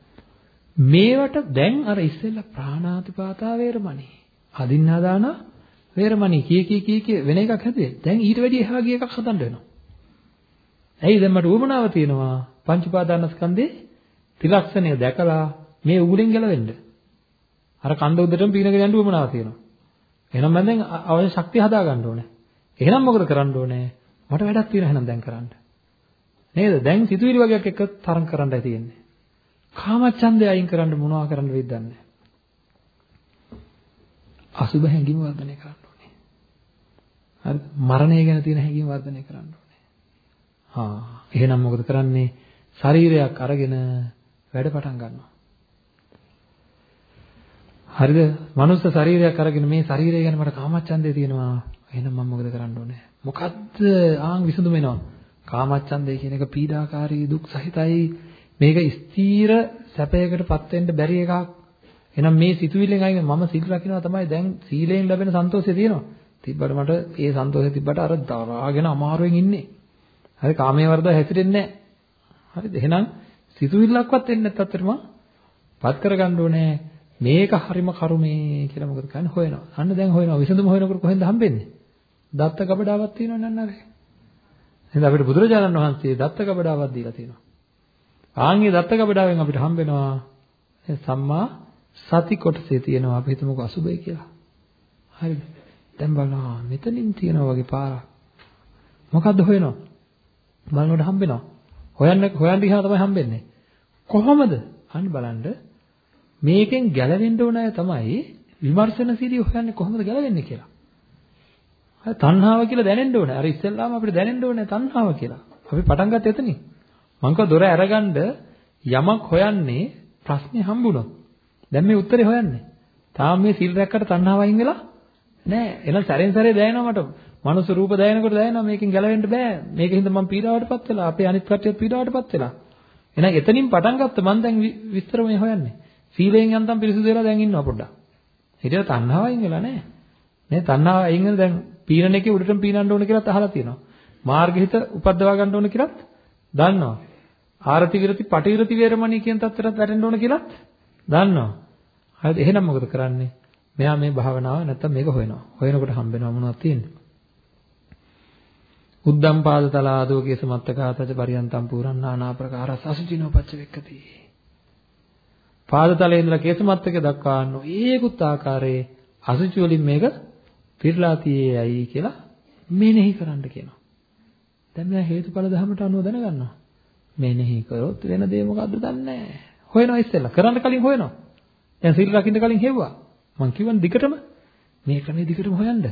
මේවට දැන් අර ඉස්සෙල්ලා ප්‍රාණාතිපාතා වේරමණී අදින්නාදාන වේරමණී කී කී කී කී වෙන එකක් හැදුවේ. දැන් ඊට වැඩිය එහා ගිය එකක් හදන්න වෙනවා. ඇයි දැන් මට උවමනාව තියෙනවා පංච උපාදානස්කන්ධේ ත්‍රිලක්ෂණය දැකලා මේ උගුලෙන් ගැලවෙන්න. අර කණ්ඩ උඩටම පීනගෙන යන්න උවමනාව තියෙනවා. එහෙනම් මම දැන් අවශ්‍ය ශක්තිය හදා ගන්න ඕනේ. එහෙනම් මොකද කරන්න ඕනේ? මට වැඩක් තියෙනවා එහෙනම් දැන් කරන්න. නේද? දැන් සිතුවිලි වගේක් එක තරම් කරන්නයි තියෙන්නේ. කාමච්ඡන්දය අයින් කරන්න මොනවා කරන්න වෙයිද දන්නේ අසුබ හැඟීම වර්ධනය කරන්න ඕනේ. හරිද? මරණය ගැන තියෙන හැඟීම වර්ධනය කරන්න ඕනේ. හා එහෙනම් මොකද කරන්නේ? ශරීරයක් අරගෙන වැඩ පටන් ගන්නවා. හරිද? මනුස්ස ශරීරයක් අරගෙන මේ ශරීරය ගැන මට කාමච්ඡන්දේ තියෙනවා. එහෙනම් මම මොකද කරන්න ඕනේ? මොකද්ද ආන් විසඳුම එනවා. කාමච්ඡන්දේ කියන එක පීඩාකාරී දුක් සහිතයි. මේක ස්ථීර සැපයකටපත් වෙන්න බැරි එකක්. එහෙනම් මේ සිතුවිල්ලෙන් අයින් මම සිල් රකින්නවා තමයි දැන් සීලයෙන් ලැබෙන සන්තෝෂය තියෙනවා. තිබ්බට මට ඒ සන්තෝෂය තිබ්බට අර දරාගෙන අමාරුවෙන් ඉන්නේ. හරි කාමයේ වර්ධව හැසිරෙන්නේ නැහැ. හරිද? එහෙනම් සිතුවිල්ලක්වත් එන්නේ නැත්නම් අතරම පත් කරගන්න ඕනේ. මේක හරිම කරුමේ කියලා මොකද කියන්නේ හොයනවා. අන්න දැන් හොයනවා. විසඳුම හොයනකොට කොහෙන්ද හම්බෙන්නේ? දත්ත කබඩාවක් තියෙනවනේ නන්නරේ. එහෙනම් අපිට බුදුරජාණන් වහන්සේ දත්ත කබඩාවක් දීලා තියෙනවා. ආන්ගේ දත්ත කබඩාවෙන් අපිට හම්බෙනවා සම්මා සති කොටසේ තියෙනවා අපි හිතමුකෝ අසුබය කියලා. හරිද? දැන් බලනවා මෙතනින් තියෙනවා වගේ පාරක්. මොකද්ද හොයනවා? බලනකොට හම්බෙනවා. හොයන්න හොයන්න ගියාම තමයි හම්බෙන්නේ. කොහොමද? අන්න බලන්න මේකෙන් ගැලවෙන්න ඕන අය තමයි විමර්ශනශීලී හොයන්නේ කොහොමද ගැලවෙන්නේ කියලා. හරි තණ්හාව කියලා දැනෙන්න ඕනේ. අර ඉස්සෙල්ලාම අපිට දැනෙන්න ඕනේ තණ්හාව කියලා. අපි පටන් ගත්ත එතනින්. මං කව දොර අරගන්න යමක් හොයන්නේ ප්‍රශ්නේ හම්බුනොත්. දැන් මේ උත්තරේ හොයන්නේ. තාම මේ සිල් රැක්කට තණ්හාව අයින් වෙලා නෑ. එහෙනම් සැරෙන් සැරේ දැනෙනවා මට. මනුස්ස රූප දැනෙනකොට දැනෙනවා මේකෙන් ගැලවෙන්න බෑ. මේකෙන්ද මම පීඩාවටපත් වෙලා. අපේ අනිත් කට්ටියත් පීඩාවටපත් වෙලා. එහෙනම් එතනින් පටන් ගත්ත මම දැන් විස්තර මේ හොයන්නේ. සීලයෙන් යන්තම් පිරිසුදු වෙලා දැන් ඉන්නවා පොඩ්ඩක්. හිටියට තණ්හාව අයින් වෙලා නෑ. නේ තණ්හාව අයින් වෙන දැන් පීනන එකේ උඩටම පීනන්න ඕන කියලාත් අහලා තියෙනවා. මාර්ගහිත උපද්දවා ගන්න ඕන කියලාත් දන්නවා. ආරති විරති පටි විරති වේරමණී කියන තත්ත්වයට වැටෙන්න ඕන කියලාත් දන්නවා. හරිද? එහෙනම් මොකද කරන්නේ? මෙයා මේ භාවනාව නැත්තම් මේක හොයනවා. හොයනකොට හම්බෙනවා මොනවද තියෙන්නේ? උද්දම් පාද තලාදෝ කේස මත්තකාතච පරියන්තම් පුරන්නා නාප්‍රකාර සසුචිනෝ පච්ච වෙක්කති. පාද තලයේ ඉඳලා කේස මත්තක දක්වා යන ඒකුත් ආකාරයේ අසුචි වලින් මේක පිරලා තියේයි කියලා මෙනෙහි කරන්න කියනවා. දැන් මෙයා හේතුඵල ධර්මයට අනුව දැනගන්නවා. මෙනෙහි කරොත් වෙන දේ මොකද්ද දන්නේ නැහැ. හොයනවා ඉස්සෙල්ලා. කරන්න කලින් හොයනවා. දැන් සීල් රකින්න කලින් හෙව්වා. මං කියවන දිගටම මේ ක්‍රමයේ දිගටම හොයන්න.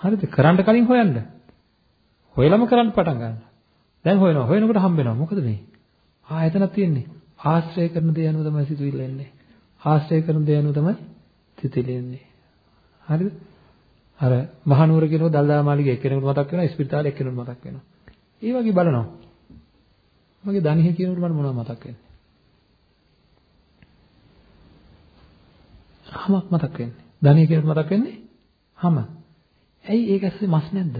හරිද? කරන්න කලින් හොයන්න. හොයලම කරන්න පටන් ගන්න. දැන් හොයනවා. හොයනකොට හම්බ වෙනවා. මොකද මේ? ආ එතනක් තියෙන්නේ. ආශ්‍රය කරන දේ අනුව තමයි සිතුවිල්ල එන්නේ. ආශ්‍රය කරන දේ අනුව තමයි සිතුවිල්ල එන්නේ. හරිද? අර මහනුවර කියනකොට දල්දා මාලිගේ එක්කෙනෙකුට මතක් වෙනවා, ඉස්පිරිතාලේ එක්කෙනෙකුට මතක් වෙනවා. ඒ වගේ බලනවා. මගේ දණිහ කියනකොට මට මොනවද මතක් වෙන්නේ? හමක් මතක් වෙන්නේ. ධනිය කියනකොට මතක් වෙන්නේ හම. ඇයි ඒක ඇස්සේ මස් නැද්ද?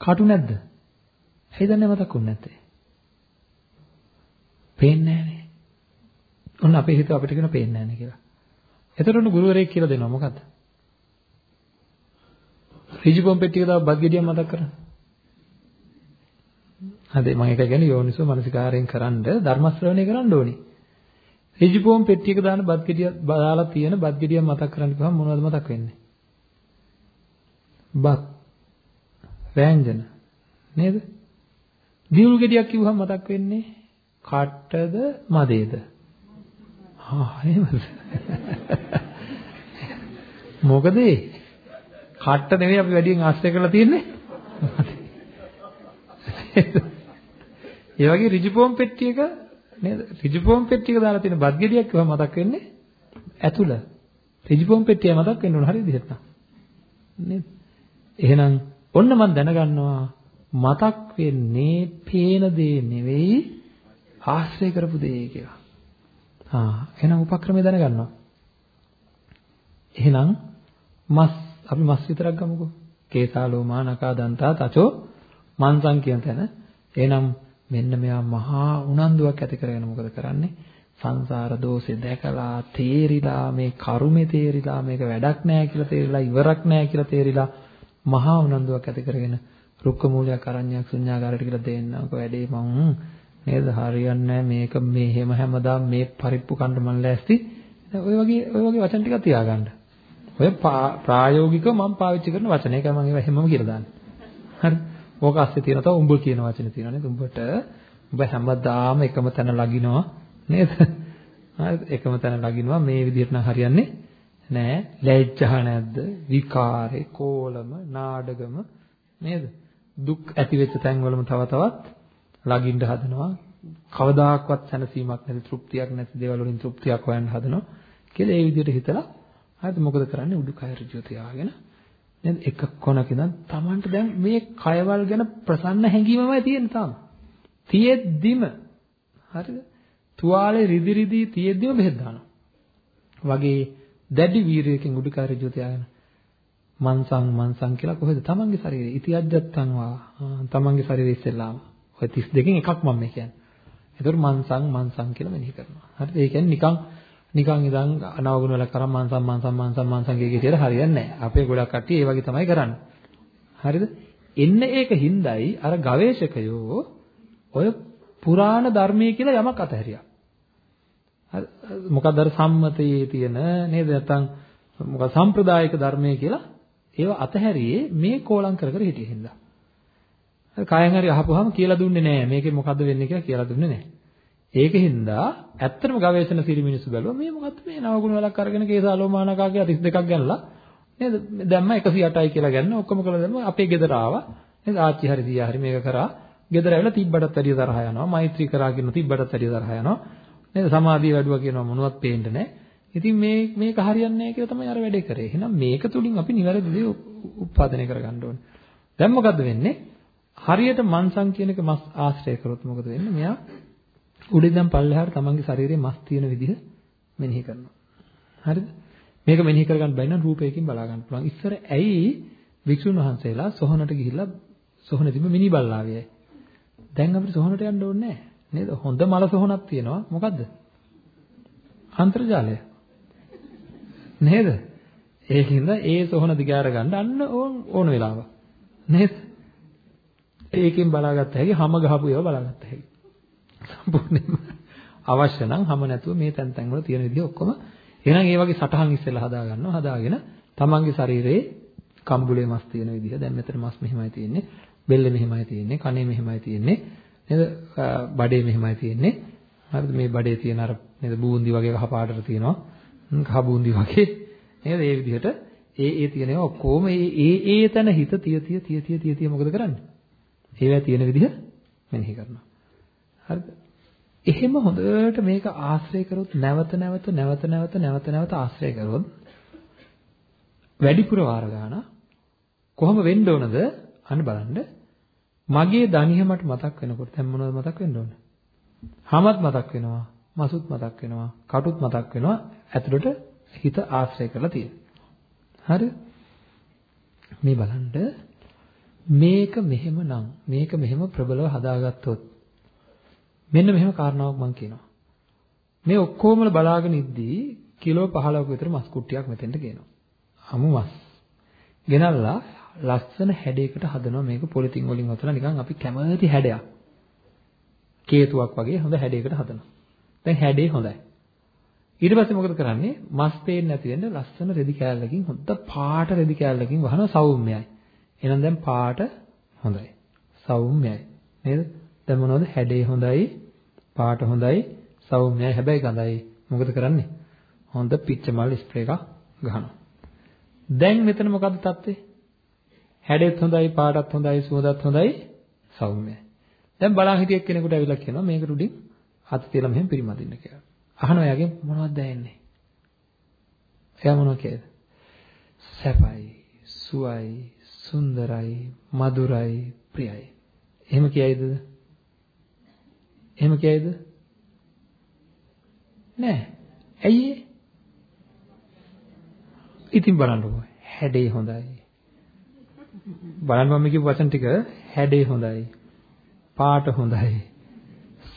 කටු නැද්ද? ඇයි දන්නේ මතක් වුනේ නැත්තේ? පේන්නේ නැහනේ. ඔන්න අපේ හිත අපිට කියන පේන්නේ නැහනේ කියලා. එතකොට ගුරුවරයෙක් කියලා දෙනවා මොකද්ද? ඍජුපොම් පෙට්ටියක දාව බත් ගෙඩියක් මතක් කරන්න. හරි මම ඒක කියන්නේ යෝනිසෝ මනසිකාරයෙන් කරන්ඩ ධර්ම ශ්‍රවණය කරන්න ඕනේ. ඍජුපොම් පෙට්ටියක දාන බත් ගෙඩිය දාලා තියෙන බත් ගෙඩියක් මතක් කරන්න කිව්වම මොනවද මතක් වෙන්නේ? බත් ව්‍යංජන නේද? දියුල් ගෙඩියක් කිව්වම මතක් වෙන්නේ කට්ටද මදේද? ආ එහෙමද? මොකද කට්ට නෙවෙයි අපි වැඩියෙන් ආශ්‍රය කරලා තියෙන්නේ. ඒ වගේ ඍජුපොම් පෙට්ටියක නේද? ඍජුපොම් පෙට්ටියක දාලා තියෙන බත් ගෙඩියක් කිව්වම මතක් වෙන්නේ ඇතුළ. ඍජුපොම් පෙට්ටිය මතක් වෙන්න ඕන හරි විදිහට නේද? එහෙනම් ඔන්න මම දැනගන්නවා මතක් වෙන්නේ පේන දේ නෙවෙයි ආශ්‍රය කරපු දේ කියලා. ආ එහෙනම් උපක්‍රමය දැනගන්නවා. එහෙනම් මස් අපි මස් විතරක් ගමුකෝ. කේසාලෝමා නකා දන්තා තචෝ මන්සං කියන තැන. එහෙනම් මෙන්න මෙයා මහා උනන්දුවක් ඇති කරගෙන මොකද කරන්නේ? සංසාර දෝෂේ දැකලා තේරිලා මේ කර්මේ තේරිලා මේක වැඩක් නෑ කියලා තේරිලා ඉවරක් නෑ කියලා තේරිලා මහා උනන්දුවක් ඇති කරගෙන රුක්ක මූලයක් අරඤ්ඤයක් ශුන්‍යාකාරයට කියලා දෙන්නකො වැඩේ මං නේද? හරියන්නේ මේක මේ හැම හැමදාම මේ පරිප්පු කන්න මන් ලෑස්ති. ඔය වගේ ඔය වගේ වචන ටිකක් තියාගන්න. ඔය ප්‍රායෝගිකව මම පාවිච්චි කරන වචන. ඒක මම ඒවා හැමම කියලා දාන්නේ. හරි. ඕක ASCII තියෙන තව උඹ කියන වචනේ තියෙනවා නේද? උඹට උඹ හැමදාම එකම තැන ලගිනවා නේද? හරි. එකම තැන ලගිනවා. මේ විදිහට නම් හරියන්නේ නෑ. ලැජ්ජා නැද්ද? විකාරේ කෝලම නාඩගම නේද? දුක් ඇති වෙච්ච තැන්වලම තව තවත් ලගින්න හදනවා. කවදාකවත් සැනසීමක් නැති තෘප්තියක් නැති දේවල් වලින් තෘප්තියක් හොයන්න හදනවා කියලා ඒ විදිහට හිතලා හරිද මොකද කරන්නේ? උඩුකය ඍජුව තියාගෙන නේද? එක කොනක ඉඳන් Tamanට දැන් මේ කයවල් ගැන ප්‍රසන්න හැඟීමමයි තියෙන තාම. තියෙද්දිම හරිද? තුවාලේ රිදි රිදි තියෙද්දිම බෙහෙත් දානවා. වගේ දැඩි වීරියකින් උඩුකය ඍජුව තියාගෙන මන්සං මන්සං කියලා කොහෙද? තමන්ගේ ශරීරය. ඉතිඅජ්ජත්තං වා තමන්ගේ ශරීරය ඉස්සෙල්ලාම. ඔය 32කින් එකක් මම මේ කියන්නේ. ඒතකොට මන්සං මන්සං කියලා මෙනෙහි කරනවා. හරිද? ඒ කියන්නේ නිකන් නිකන් ඉඳන් අනවගුණ වල කරන් මන්සං මන්සං මන්සං මන්සං කිය කිය කියලා හරියන්නේ නැහැ. අපේ ගොඩක් කට්ටිය ඒ වගේ තමයි කරන්නේ. හරිද? එන්න ඒක හිඳයි අර ගවේෂකයෝ ඔය පුරාණ ධර්මයේ කියලා යමක් අතහැරියා. මොකක්ද අර සම්මතයේ තියෙන නේද නැත්නම් මොකක් සම්ප්‍රදායික ධර්මයේ කියලා ඒව අතහැරියේ මේ කෝලම් කර කර හිටිය හින්දා. කයෙන් හරි අහපුවාම කියලා දුන්නේ නැහැ. මේකේ මොකද්ද වෙන්නේ කියලා කියලා දුන්නේ නැහැ. ඒකෙන්ද ඇත්තටම ගවේෂණ සිරි මිනිස්සු බැලුවා මේ මොකද්ද මේ නවගුණ වලක් අරගෙන කේසාලෝමානකා කියලා 32ක් ගන්නලා නේද? දැම්ම 108යි කියලා ගන්න. ඔක්කොම කළා දැම්ම අපේ ගෙදර ආවා. නේද? ආච්චි හරි දීයා හරි මේක කරා. ගෙදර ඇවිල්ලා තිබ්බටත් වැඩිය තරහ යනවා. මෛත්‍රී කරා කියන තිබ්බටත් වැඩිය තරහ යනවා. නේද? සමාධිය වැඩුවා කියනවා මොනවත් පේන්නේ නැහැ. ඉතින් මේ මේක හරියන්නේ නැහැ කියලා තමයි අර වැඩේ කරේ. එහෙනම් මේක තුලින් අපි නිවැරදි දේ උත්පාදනය කරගන්න ඕනේ. දැන් මොකද්ද වෙන්නේ? හරියට මන්සං කියන එක මස් ආශ්‍රය කරොත් මොකද වෙන්නේ? මෙයා උඩින් දැන් පල්ලෙහාට තමන්ගේ ශරීරයේ මස් තියෙන විදිහ මෙනෙහි කරනවා. හරිද? මේක මෙනෙහි කරගන්න බැරි නම් රූපයකින් බලා ගන්න පුළුවන්. ඉස්සර ඇයි වික්ෂුන් වහන්සේලා සොහනට ගිහිල්ලා සොහනදීම මිනි බල්ලාවියයි. දැන් අපිට සොහනට යන්න ඕනේ නැහැ. නේද? හොඳ මල සොහනක් තියෙනවා. මොකද්ද? අන්තර්ජාලය. නේද? ඒකින්ද ඒ සොහන දිගාර ගන්න අන්න ඕන ඕන වෙලාව. නේද? ඒකෙන් බලාගත්ත හැකි හැම ගහපු ඒවා බලාගත්ත හැකි. සම්පූර්ණයෙන්ම අවශ්‍ය නම් හැම නැතුව මේ තැන් තැන් වල තියෙන විදිහ ඔක්කොම එහෙනම් ඒ වගේ සටහන් ඉස්සෙල්ලා හදා ගන්නවා. හදාගෙන තමන්ගේ ශරීරයේ කම්බුලේ මස් තියෙන විදිහ දැන් මෙතන මස් මෙහෙමයි තියෙන්නේ. බෙල්ල මෙහෙමයි තියෙන්නේ. කනේ මෙහෙමයි තියෙන්නේ. නේද? බඩේ මෙහෙමයි තියෙන්නේ. හරිද? මේ බඩේ තියෙන අර නේද බූන්දි වගේ කහ පාටට තියෙනවා. කහ බූන්දි වගේ නේද? ඒ විදිහට ඒ ඒ තියෙන ඒවා ඔක්කොම ඒ ඒ ඒ තැන හිත තිය තිය තිය තිය තිය තිය මොකද කරන්නේ? ඒවා තියෙන විදිහ මෙනෙහි කරනවා. හරිද? එහෙම හොඳට මේක ආශ්‍රය කරොත් නැවත නැවත නැවත නැවත නැවත නැවත ආශ්‍රය කරොත් වැඩිපුර වාර ගන්න කොහොම වෙන්න ඕනද? අන්න බලන්න. මගේ දණිහ මට මතක් වෙනකොට දැන් මොනවද මතක් වෙන්න ඕන? හමත් මතක් වෙනවා, මසුත් මතක් වෙනවා, කටුත් මතක් වෙනවා. ඇතුළට හිත ආශ්‍රය කරලා තියෙනවා. හරි? මේ බලන්න මේක මෙහෙමනම් මේක මෙහෙම ප්‍රබලව හදාගත්තොත් මෙන්න මෙහෙම කාරණාවක් මම කියනවා. මේ ඔක්කොමල බලාගෙන ඉද්දී කිලෝ 15ක විතර මස් කුට්ටියක් මෙතෙන්ට ගේනවා. අමු මස්. ගෙනල්ලා ලස්සන හැඩයකට හදනවා මේක පොලිතින් වලින් වතලා නිකන් අපි කැමති හැඩයක්. කේතුවක් වගේ හොඳ හැඩයකට හදනවා. දැන් හැඩේ හොඳයි. ඊට පස්සේ මොකද කරන්නේ? මස් පේන්නේ නැති වෙන්න ලස්සන රෙදි කෑල්ලකින් හොඳ පාට රෙදි කෑල්ලකින් වහන සෞම්‍යයි. එහෙනම් දැන් පාට හොඳයි. සෞම්‍යයි. නේද? දැන් මොනවද? හැඩේ හොඳයි, පාට හොඳයි, සෞම්‍යයි. හැබැයි ගඳයි. මොකද කරන්නේ? හොඳ පිච්ච මල් ස්ප්‍රේ එකක් ගහනවා. දැන් මෙතන මොකද්ද තත්ත්වේ? හැඩෙත් හොඳයි, පාටත් හොඳයි, සුවඳත් හොඳයි, සෞම්‍යයි. දැන් බලන් හිටිය කෙනෙකුට ඇවිල්ලා කියනවා මේක රුඩින් අත තියලා මෙහෙම පිරිමදින්න කියලා. අහනවා එයාගෙන් මොනවද දැනෙන්නේ? එයා මොනවද කියද? සැපයි, සුවයි, සුන්දරයි, මధుරයි, ප්‍රියයි. එහෙම කියයිද? එහෙම කියයිද? නෑ. ඇයි ඉතින් බලන්නකෝ. හැඩේ හොඳයි. බලන්න මම කියපු වචන ටික හැඩේ හොඳයි. පාට හොඳයි.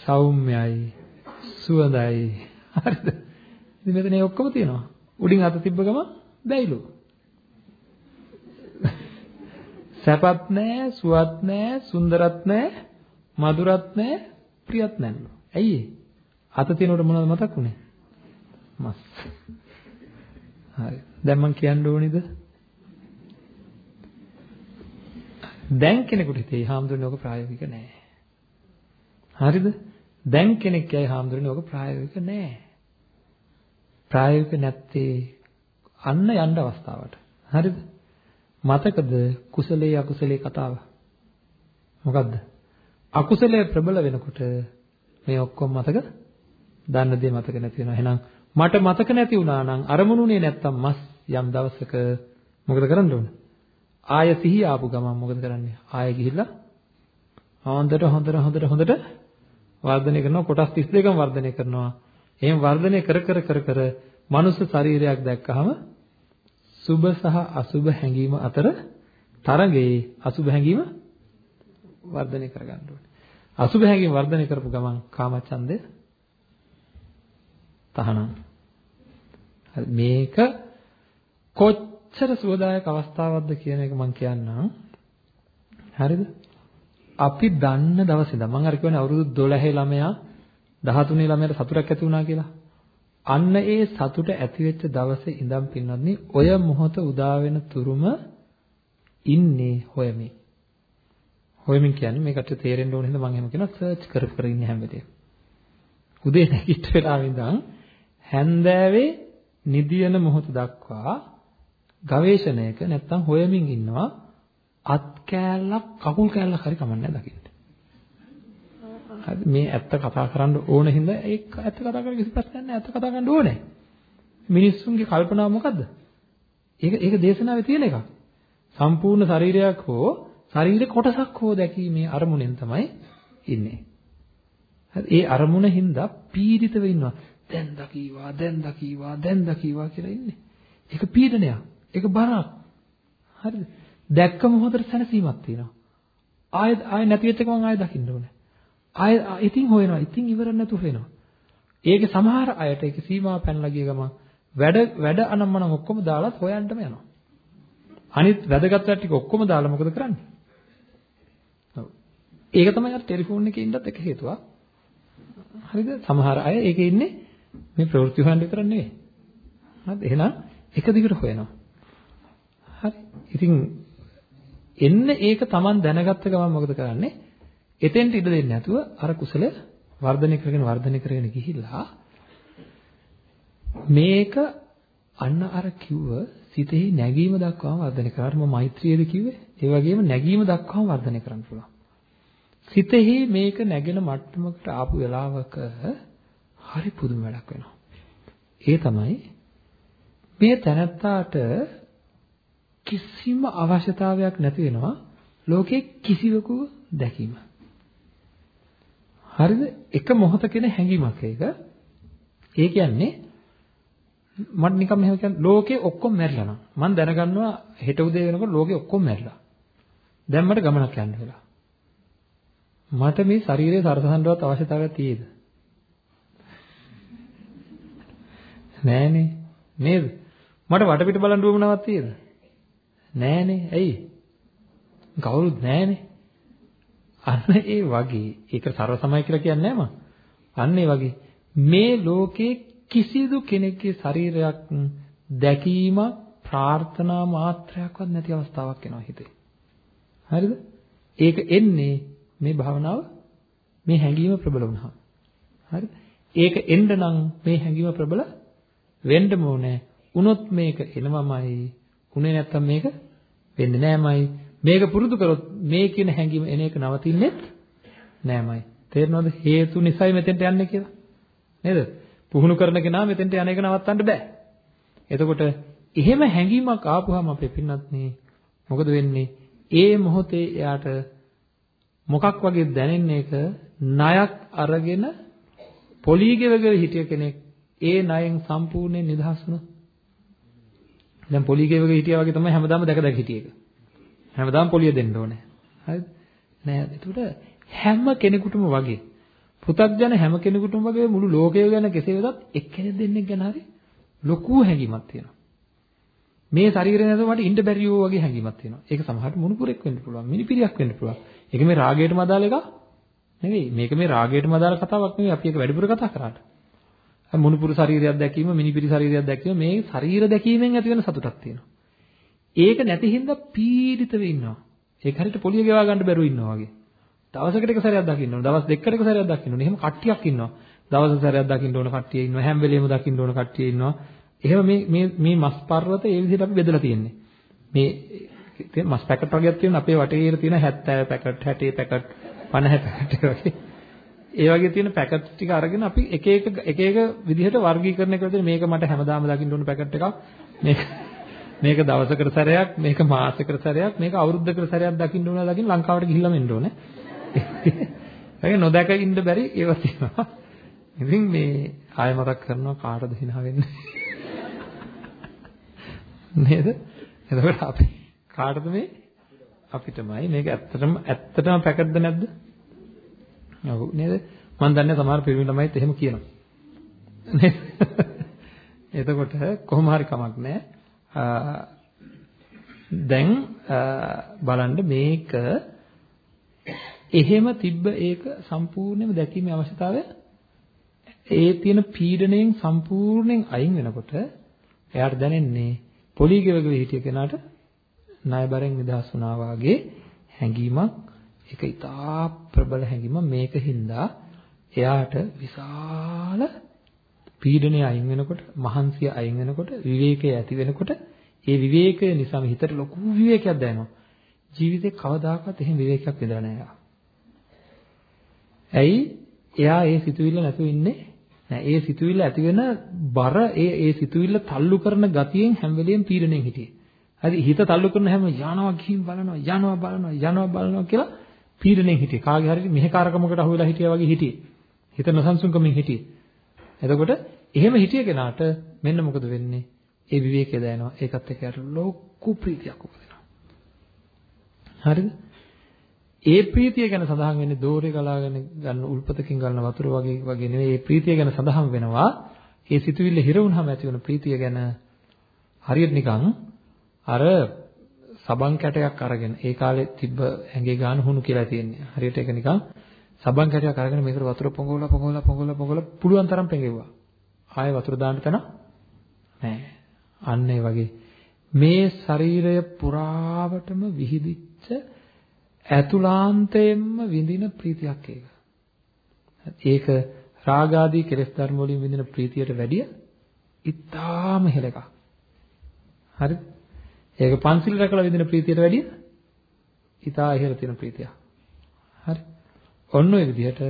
සෞම්‍යයි. සුවඳයි. හරිද? ඉතින් මෙතන ඒ ඔක්කොම තියෙනවා. උඩින් අත තිබ්බ ගම බැයිලු. සැපත් නැහැ, සුවත් නැහැ, සුන්දරත් නැහැ, මధుරත් නැහැ, ප්‍රියත් නැන්නු. ඇයි ඒ? අත තිනකොට මොනවද මතක් වුනේ? මස්. හරි. දැන් මම කියන්න ඕනේද? දැන් කෙනෙකුට හිතේ හාමුදුරනේ ඔක ප්‍රායෝගික නෑ. හරිද? දැන් කෙනෙක් කියයි හාමුදුරනේ ඔක ප්‍රායෝගික නෑ. ප්‍රායෝගික නැත්තේ අන්න යන්න අවස්ථාවට. හරිද? මතකද කුසලයේ අකුසලයේ කතාව? මොකද්ද? අකුසලයේ ප්‍රබල වෙනකොට මේ ඔක්කොම මතක දන්න දේ මතක නැති වෙනවා. එහෙනම් මට මතක නැති වුණා නම් අරමුණුනේ නැත්තම් මස් යම් දවසක මොකද කරන්න ඕන? ආය සිහිය ආපු ගමන් මොකද කරන්නේ? ආය ගිහිල්ලා හොඳට හොඳට හොඳට හොඳට වර්ධනය කරනවා කොටස් 32ම වර්ධනය කරනවා. එහෙන් වර්ධනය කර කර කර කර මනුස්ස ශරීරයක් දැක්කහම සුභ සහ අසුභ හැඟීම අතර තරඟේ අසුභ හැඟීම වර්ධනය කරගන්න ඕනේ. අසුභ හැඟීම වර්ධනය කරපු ගමන් කාමච්ඡන්දය තහනම්. මේක කොච්චර සුවදායක අවස්ථාවක්ද කියන එක මම කියන්නම්. හරිද? අපි දන්න දවසේ ඉඳන් මම අර කියන්නේ අවුරුදු 12 ළමයා 13 ළමයාට සතුටක් ඇති වුණා කියලා. අන්න ඒ සතුට ඇති වෙච්ච දවසේ ඉඳන් පින්නන්නේ ඔය මොහොත උදා වෙන තුරුම ඉන්නේ හොයමින්. හොයමින් කියන්නේ මේකට තේරෙන්න ඕන හින්දා මම එහෙම කියනවා සර්ච් කර කර ඉන්නේ හැම වෙලේම. උදේ නැගිට වෙලාවෙ ඉඳන් හැන්දෑවේ නිදියන මොහොත දක්වා ගවේෂණයක නැත්තම් හොයමින් ඉන්නවා අත් කෑල්ලක් කකුල් කෑල්ලක් හරි කමන්නේ දකින්න. හරි මේ ඇත්ත කතා කරන්න ඕන හින්දා ඒක ඇත්ත කතා කරගෙන කිසි ප්‍රශ්නයක් නැහැ ඇත්ත කතා කරන්න ඕනේ. මිනිස්සුන්ගේ කල්පනාව මොකද්ද? ඒක ඒක දේශනාවේ තියෙන එකක්. සම්පූර්ණ ශරීරයක් හෝ ශරීර කොටසක් හෝ දැකීමේ අරමුණෙන් තමයි ඉන්නේ. හරි ඒ අරමුණ හින්දා පීඩිතව ඉන්නවා. දැන් දකීවා දැන් දකීවා දැන් දකීවා කියලා ඉන්නේ. ඒක පීඩනයක්. ඒක බරක්. හරිද? දැක්ක මොහොතට සැනසීමක් තියෙනවා. ආයෙ ආයෙ නැති වෙච්ච ගමන් ආයෙ දකින්න ඕනේ. ආයෙ ඉතින් හොයනවා. ඉතින් ඉවර නැතුව වෙනවා. ඒකේ සමහර අයට ඒක සීමා පැනලා ගිය ගමන් වැඩ වැඩ අනම්මනම් ඔක්කොම දාලා හොයන්නම යනවා. අනිත් වැදගත් ටික ඔක්කොම දාලා මොකද කරන්නේ? ඔව්. ඒක තමයි අර ටෙලිෆෝන් එකේ ඉන්නත් එක හේතුවක්. හරිද? සමහර අය ඒකේ ඉන්නේ මේ ප්‍රවෘත්ති හොයන්න විතර නෙවෙයි. හරිද? එහෙනම් එක දිගට හොයනවා. හරි. ඉතින් එන්න ඒක Taman දැනගත්ත ගමන් මොකද කරන්නේ? එතෙන්ට ඉඩ දෙන්නේ නැතුව අර කුසල වර්ධනය කරගෙන වර්ධනය කරගෙන ගිහිල්ලා මේක අන්න අර කිව්ව සිතෙහි නැගීම දක්වාම වර්ධනය කරාට මම මෛත්‍රියද කිව්වේ ඒ වගේම නැගීම දක්වාම වර්ධනය කරන්න පුළුවන් සිතෙහි මේක නැගෙන මට්ටමකට ආපු වෙලාවක හරි පුදුම වැඩක් වෙනවා. ඒ තමයි මේ තැනත්තාට කිසිම අවශ්‍යතාවයක් නැති වෙනවා ලෝකේ කිසිවකු දැකීම. හරිද? එක මොහොතකින හැඟීමක් ඒක. ඒ කියන්නේ මට නිකන් මෙහෙම කියන්නේ ලෝකේ ඔක්කොම මැරිලා නම් මම දැනගන්නවා හෙට උදේ වෙනකොට ලෝකේ ඔක්කොම මැරිලා. දැන් මට ගමනක් යන්න වෙලා. මට මේ ශරීරය සරසන්නවත් අවශ්‍යතාවයක් තියෙද? නෑනේ. නේද? මට වටපිට බලන් රුවමනාවක් තියෙද? නෑනේ. ඇයි? කවුරුත් නෑනේ. අන්න ඒ වගේ ඒක ਸਰව සමය කියලා කියන්නේ නෑ අන්න ඒ වගේ මේ ලෝකේ කිසිදු කෙනෙක්ගේ ශරීරයක් දැකීම ප්‍රාර්ථනා මාත්‍රයක්වත් නැති අවස්ථාවක් එනවා හිතේ. හරිද? ඒක එන්නේ මේ භාවනාව මේ හැඟීම ප්‍රබල වුණාම. හරිද? ඒක එන්න නම් මේ හැඟීම ප්‍රබල වෙන්න ඕනේ. උනොත් මේක එනවමයි. උනේ නැත්තම් මේක වෙන්නේ නෑමයි. මේක පුරුදු කරොත් මේ කියන හැඟීම එන එක නවතින්නේ නෑමයි. තේරෙනවද? හේතු නිසායි මෙතෙන්ට යන්නේ කියලා. නේද? පුහුණු කරන කෙනා මෙතෙන්ට යන එක නවත්තන්න බෑ. එතකොට එහෙම හැඟීමක් ආපුවාම අපේ පින්නත් මොකද වෙන්නේ? ඒ මොහොතේ එයාට මොකක් වගේ දැනෙන්නේ එක ණයක් අරගෙන පොලී ගෙවගෙන හිටිය කෙනෙක් ඒ ණයෙන් සම්පූර්ණයෙන් නිදහස් වුණා. දැන් පොලී ගෙවගෙන හිටියා වගේ තමයි හැමදාම දැක දැක හිටියේක. හැමදාම පොලිය දෙන්න ඕනේ. හරිද? නෑ එතකොට හැම කෙනෙකුටම වගේ පෘථග්ජන හැම කෙනෙකුටම වගේ මුළු ලෝකය ගැන කෙසේ වෙතත් එක්කෙනෙක් දෙන්නෙක් ගැන හරි ලොකු හැඟීමක් තියෙනවා. මේ ශරීරය නැතුව මට ඉන්න බැරියෝ වගේ හැඟීමක් තියෙනවා. ඒක සමහරට මුණුපුරෙක් වෙන්න පුළුවන්, මිනිපිරියක් වෙන්න පුළුවන්. ඒක මේ රාගයටම අදාළ එකක් නෙවෙයි. මේක මේ රාගයටම අදාළ කතාවක් නෙවෙයි. අපි ඒක වැඩිපුර කතා කරාට. මුණුපුරු ශරීරයක් දැකීම, මිනිපිරි ශරීරයක් දැකීම මේ ශරීර දැකීමෙන් ඇති වෙන සතුටක් තියෙනවා. ඒක නැති හින්දා පීඩිත වෙ ඉන්නවා. ඒක හරියට පොලිය ගෙවා ගන්න බැරුව ඉන්නවා වගේ. දවසකට එක සැරයක් දකින්න ඕන. දවස් දෙකකට එක සැරයක් දකින්න ඕන. එහෙම කට්ටියක් ඉන්නවා. දවස් සැරයක් දකින්න ඕන කට්ටිය ඉන්නවා. හැම වෙලෙම දකින්න ඕන කට්ටිය ඉන්නවා. එහෙම මේ මේ මේ මස් පර්වත ඒ විදිහට අපි බෙදලා තියෙන්නේ. මේ මස් පැකට් වගේක් තියෙන අපේ වටේ තියෙන 70 පැකට් 60 පැකට් 50 පැකට් වගේ. ඒ වගේ තියෙන පැකට් ටික අරගෙන අපි එක එක එක එක විදිහට වර්ගීකරණය කරලා මේක මට හැමදාම දකින්න ඕන පැකට් එකක්. මේක මේක දවසකට සැරයක් මේක මාසයකට සැරයක් මේක අවුරුද්දකට සැරයක් දකින්න ඕන දකින්න ලංකාවට ගිහිල්ලාම එන්න ඕනේ. ඒක නොදැක ඉන්න බැරි ඒවා තියෙනවා. ඉතින් මේ ආය මතක් කරනවා කාටද හිනා වෙන්නේ? නේද? එතකොට අපි කාටද මේ? අපිටමයි. මේක ඇත්තටම ඇත්තටම පැකට්ද නැද්ද? ඔව් නේද? මම දන්නේ සමහර පිරිමි ළමයිත් එහෙම කියනවා. නේද? එතකොට කොහොම හරි කමක් නැහැ. දැන් බලන්න මේක එහෙම තිබ්බ ඒක සම්පූර්ණයෙන්ම දැකීමේ අවශ්‍යතාවය ඒ තියෙන පීඩණයෙන් සම්පූර්ණයෙන් අයින් වෙනකොට එයාට දැනෙන්නේ පොලී ගෙවගෙන හිටිය කෙනාට ණයබරෙන් නිදහස් වුණා වාගේ හැඟීමක් ඒක ඉතා ප්‍රබල හැඟීමක් මේකින්ද එයාට විශාල පීඩනය අයින් වෙනකොට මහන්සිය අයින් වෙනකොට විවේකය ඇති වෙනකොට ඒ විවේකය නිසාම හිතට ලොකු විවේකයක් දැනෙනවා ජීවිතේ කවදාකවත් එහෙම විවේකයක් විඳලා නැහැ ඇයි? එයා ඒ සිතුවිල්ල නැතුව ඉන්නේ නැහැ. ඒ සිතුවිල්ල ඇති වෙන බර ඒ ඒ සිතුවිල්ල තල්ලු කරන ගතියෙන් හැම වෙලෙම පීඩණයෙන් හිටියේ. හරි හිත තල්ලු කරන හැම යනවා ගිහින් බලනවා යනවා බලනවා යනවා බලනවා කියලා පීඩණයෙන් හිටියේ. කාගේ හරි මෙහෙකාරකමකට අහු වෙලා හිටියා වගේ හිටියේ. හිත නොසන්සුන්කමින් හිටියේ. එතකොට එහෙම හිටිය කෙනාට මෙන්න මොකද වෙන්නේ? ඒ විවේකය දැනෙනවා. ඒකත් එක්ක යට ලොකු ප්‍රීතියක් උපදිනවා. හරිද? ඒ ප්‍රීතිය ගැන සඳහන් වෙන්නේ දෝරේ ගලාගෙන ගන්න උල්පතකින් ගන්න වතුර වගේ වගේ නෙවෙයි. ඒ ප්‍රීතිය ගැන සඳහන් වෙනවා. ඒ සිතුවිල්ල හිර වුණාම ඇති වෙන ප්‍රීතිය ගැන හරියට නිකන් අර සබන් කැටයක් අරගෙන ඒ කාලේ තිබ්බ ඇඟේ ගාන හුණු කියලා තියෙන්නේ. හරියට ඒක නිකන් සබන් කැටයක් අරගෙන මේකට වතුර පොඟවලා පොඟවලා පොඟවලා පොඟවලා පුළුවන් තරම් පෙඟෙව්වා. ආයෙ වතුර දාන්න තැන නැහැ. අන්න ඒ වගේ මේ ශරීරය පුරාවටම විහිදිච්ච ඇතුලාන්තයෙන්ම විඳින ප්‍රීතියක් ඒක. ඒක රාගාදී කෙලෙස් ධර්ම වලින් විඳින ප්‍රීතියට වැඩිය ඉතාම ඉහළ එකක්. හරිද? ඒක පන්සිල් රැකලා විඳින ප්‍රීතියට වැඩිය ඉතා ඉහළ තියෙන ප්‍රීතියක්. හරි. ඔන්න ඔය විදිහට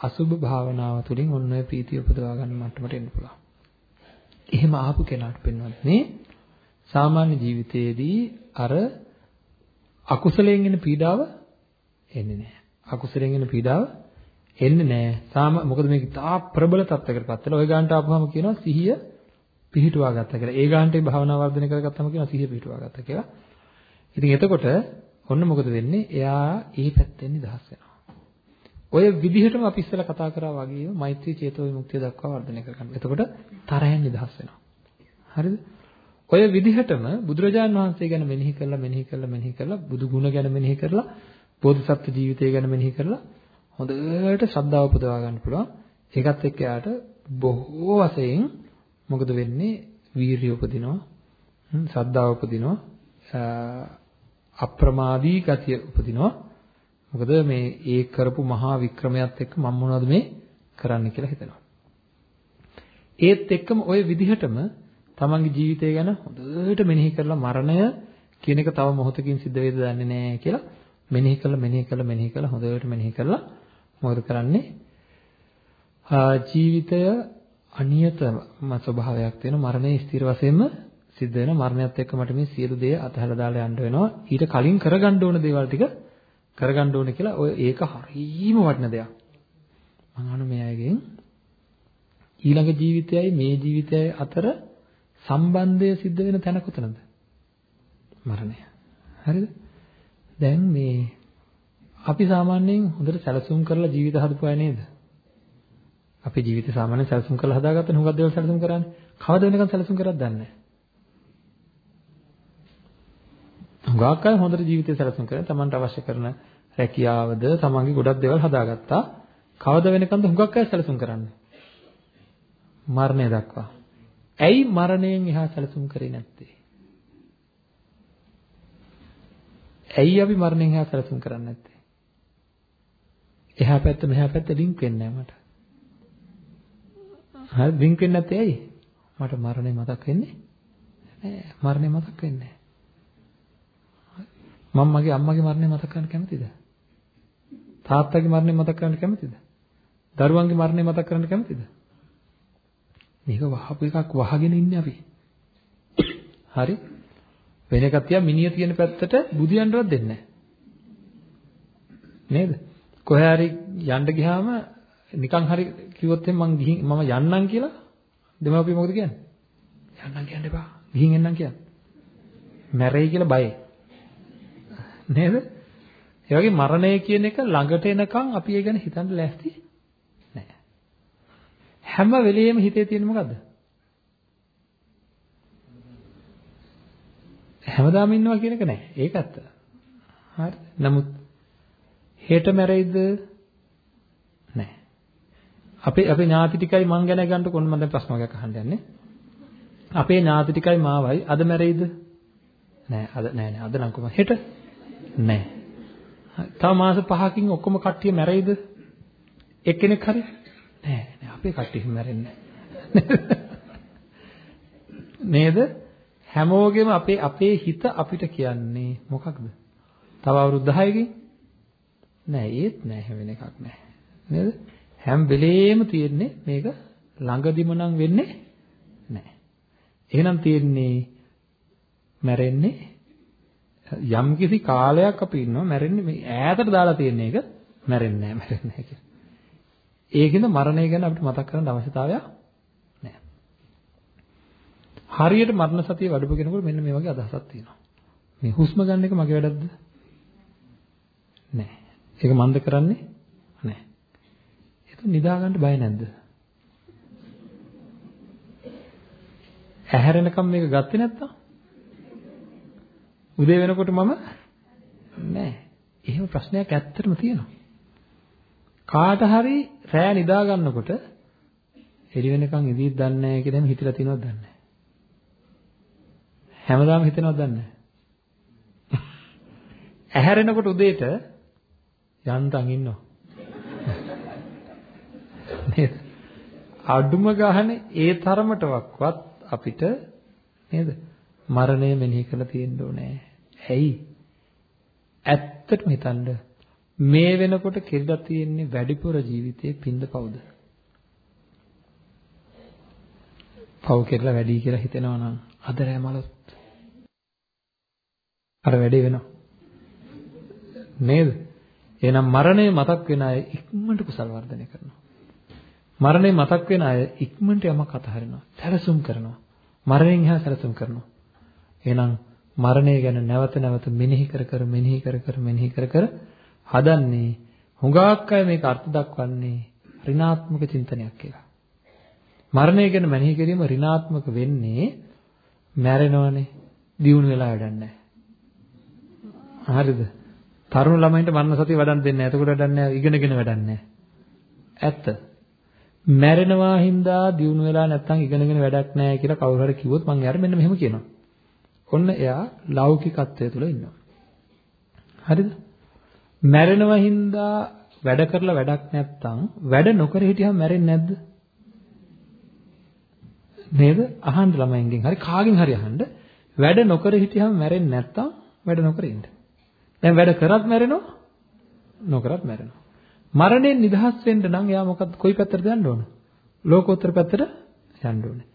අසුභ භාවනාව තුළින් ඔන්න ඔය ප්‍රීතිය උපදවා ගන්න මට්ටමට එන්න පුළුවන්. එහෙම ආපු කෙනාට පෙන්වන්නේ මේ සාමාන්‍ය ජීවිතයේදී අර අකුසලයෙන් එන පීඩාව එන්නේ නැහැ. අකුසලයෙන් එන පීඩාව එන්නේ නැහැ. සාම මොකද මේක තා ප්‍රබල තත්ත්වයකටපත් වෙලා ওই ගානට ආපුවම කියනවා සිහිය පිහිටුවා ගත්තා කියලා. ඒ ගානටේ භාවනා වර්ධනය කරගත්තම කියනවා සිහිය පිහිටුවා ගත්තා කියලා. ඉතින් එතකොට ඔන්න මොකද වෙන්නේ? එයා ඒ පැත්තෙන් නිදහස් වෙනවා. ඔය විදිහටම අපි ඉස්සෙල්ලා කතා කරා වගේම මෛත්‍රී චේතෝ විමුක්තිය දක්වා වර්ධනය කරගන්න. එතකොට තරහෙන් නිදහස් වෙනවා. හරිද? ඔය විදිහටම බුදුරජාන් වහන්සේ ගැන මෙනෙහි කරලා මෙනෙහි කරලා මෙනෙහි කරලා බුදු ගුණ ගැන මෙනෙහි කරලා බෝධිසත්ව ජීවිතය ගැන මෙනෙහි කරලා හොඳට ශ්‍රද්ධාව උපදවා ගන්න පුළුවන්. ඒකත් එක්ක යාට බොහෝ වශයෙන් මොකද වෙන්නේ? වීරිය උපදිනවා. ශ්‍රද්ධාව උපදිනවා. අප්‍රමාදී ගතිය උපදිනවා. මොකද මේ ඒ කරපු මහා වික්‍රමයක් එක්ක මම මොනවද මේ කරන්න කියලා හිතනවා. ඒත් එක්කම ওই විදිහටම තමන්ගේ ජීවිතය ගැන හොඳට මෙනෙහි කරලා මරණය කියන එක තව මොහොතකින් සිද්ධ වෙයිද දන්නේ නැහැ කියලා මෙනෙහි කරලා මෙනෙහි කරලා මෙනෙහි කරලා හොඳට මෙනෙහි කරලා මොකද කරන්නේ? ජීවිතය අනියතම ස්වභාවයක් තියෙන මරණය ස්ථිර වශයෙන්ම සිද්ධ වෙන මරණයත් එක්ක මට මේ සියලු දේ අතහැරලා දාලා යන්න වෙනවා. ඊට කලින් කරගන්න ඕන දේවල් ටික කරගන්න ඕනේ කියලා ඔය ඒක හරීම වටින දෙයක්. මම අහන මේ අයගෙන් ඊළඟ ජීවිතයයි මේ ජීවිතයයි අතර සම්බන්ධය සිද්ධ වෙන තැන කොතනද? මරණය. හරිද? දැන් මේ අපි සාමාන්‍යයෙන් හොඳට සැලසුම් කරලා ජීවිත හදපු අය නේද? අපේ ජීවිතය සාමාන්‍යයෙන් සැලසුම් කරලා හදාගත්තනේ හුඟක් දේවල් සැලසුම් කරන්නේ. කවද වෙනකන් සැලසුම් කරත් දන්නේ නැහැ. හුඟක් අය හොඳට ජීවිතය සැලසුම් කරලා තමන්ට අවශ්‍ය කරන රැකියාවද තමන්ගේ ගොඩක් දේවල් හදාගත්තා. කවද වෙනකන්ද හුඟක් අය සැලසුම් කරන්නේ? මරණය දක්වා. ඇයි මරණයෙන් එහා සැලසුම් කරේ නැත්තේ? ඇයි අපි මරණයෙන් එහා සැලසුම් කරන්නේ නැත්තේ? එහා පැත්ත මෙහා පැත්ත ලින්ක් වෙන්නේ නැහැ මට. හරි ලින්ක් වෙන්නේ නැත්තේ ඇයි? මට මරණය මතක් වෙන්නේ නෑ. මරණය මතක් වෙන්නේ නෑ. මම මගේ අම්මගේ මරණය මතක් කරන්න කැමතිද? තාත්තගේ මරණය මතක් කරන්න කැමතිද? දරුවන්ගේ මරණය මතක් කරන්න කැමතිද? මේක වහපු එකක් වහගෙන ඉන්නේ අපි. හරි? වෙන එකක් තියා මිනිය තියෙන පැත්තට බුදියන්නවත් දෙන්නේ නේද? කොහේ හරි යන්න ගියාම නිකන් හරි කිව්වොත් මම ගිහින් මම යන්නම් කියලා දෙමාපිය මොකද කියන්නේ? යන්නම් කියන්න එපා. ගිහින් එන්නම් කියන්නේ. මැරෙයි කියලා බයයි. නේද? ඒ වගේ මරණය කියන එක ළඟට එනකන් අපි ඒ ගැන හිතන්න ලෑස්ති නැහැ. හැම වෙලෙම හිතේ තියෙන මොකද්ද? හැමදාම ඉන්නවා කියන එක නෑ. ඒක ඇත්ත. හරි. නමුත් හෙට මැරෙයිද? නෑ. අපේ අපේ ඥාති ටිකයි මං ගැන ගන්නකො ඔන්න මම දැන් ප්‍රශ්නයක් අහන්න යන්නේ. අපේ ඥාති ටිකයි මාවයි අද මැරෙයිද? නෑ අද නෑ නෑ අද නම් කොහොම හෙට? නෑ. තව මාස 5කින් ඔක්කොම කට්ටිය මැරෙයිද? එක්කෙනෙක් හරි? නෑ නෑ අපේ කට්ටිය මැරෙන්නේ (laughs) නේද? හැමෝගෙම අපේ අපේ හිත අපිට කියන්නේ මොකක්ද? තව අවුරුදු 10කින් නෑ ඒත් නෑ හැවෙන එකක් නෑ. නේද? හැම වෙලේම තියෙන්නේ මේක ළඟදිම නම් වෙන්නේ නෑ. එහෙනම් තියෙන්නේ මැරෙන්නේ යම් කිසි කාලයක් අපි ඉන්නවා මැරෙන්නේ මේ ඈතට දාලා තියෙන එක මැරෙන්නේ නෑ මැරෙන්නේ නෑ කියලා. ඒකින්ද මරණය ගැන අපිට මතක් කරගන්න අවශ්‍යතාවයක් හරියට මරණ සතිය වඩපු කෙනෙකුට මෙන්න මේ වගේ අදහසක් තියෙනවා. මේ හුස්ම ගන්න එක මගේ වැඩක්ද? නෑ. ඒක මන්ද කරන්නේ නෑ. ඒක නිදා ගන්න බය නැද්ද? ඇහැරෙනකම් මේක ගත්තේ නැත්තම්? උදේ වෙනකොට මම නෑ. එහෙම ප්‍රශ්නයක් ඇත්තටම තියෙනවා. කාට හරි රෑ නිදා ගන්නකොට එළි වෙනකන් ඉදීත් දන්නේ නැහැ කියලා හිතලා තියෙනවද දන්නේ නැහැ. හැමදාම හිතනවද දන්නේ ඇහැරෙනකොට උදේට යන්තම් ඉන්නවා. නේද? අඩුම ගහනේ ඒ තරමටවත් අපිට නේද? මරණය මෙනෙහි කරලා තියෙන්න ඕනේ. ඇයි? ඇත්තටම හිතන්න මේ වෙනකොට කෙරලා තියෙන්නේ වැඩිපුර ජීවිතේ පින්ද පවුද? පව් කෙරලා වැඩි කියලා හිතෙනවා නම් අද රැමලොත් අර වැඩේ වෙනවා. නේද? එහෙනම් මරණය මතක් වෙන අය ඉක්මනට කුසල වර්ධනය කරනවා. මරණය මතක් වෙන අය ඉක්මනට යමක් අතහරිනවා. සැලසුම් කරනවා. මරණයෙන් එහා සැලසුම් කරනවා. එහෙනම් මරණය ගැන නැවත නැවත මෙනෙහි කර කර මෙනෙහි කර කර මෙනෙහි කර කර හදන්නේ හුඟක් අය මේක අර්ථ දක්වන්නේ ඍණාත්මක චින්තනයක් කියලා. මරණය ගැන මෙනෙහි කිරීම ඍණාත්මක වෙන්නේ මැරෙනවනේ දියුණු වෙලා වැඩක් නැහැ. හරිද? තරුණ ළමයින්ට මරණ සතිය වඩන් දෙන්නේ නැහැ. එතකොට වැඩක් නැහැ. ඉගෙනගෙන වැඩක් නැහැ. ඇත්ත. මැරෙනවා හින්දා දියුණු වෙලා නැත්තම් ඉගෙනගෙන වැඩක් නැහැ කියලා කවුරු හරි කිව්වොත් මම යාර මෙන්න මෙහෙම කියනවා. ඔන්න එයා ලෞකිකත්වයේ තුල ඉන්නවා. හරිද? මැරෙනවා හින්දා වැඩ කරලා වැඩක් නැත්තම් වැඩ නොකර හිටියම මැරෙන්නේ නැද්ද? නේද? අහන්න ළමයින්ගෙන් හරි කාගෙන් හරි අහන්න. වැඩ නොකර හිටියම මැරෙන්නේ නැත්තම් වැඩ නොකර ඉන්න. දැන් වැඩ කරත් මැරෙනවා නොකරත් මැරෙනවා. මරණයෙන් නිදහස් වෙන්න නම් එයා මොකද කොයි පැත්තටද යන්න ඕන? ලෝකෝත්තර පැත්තට යන්න ඕනේ.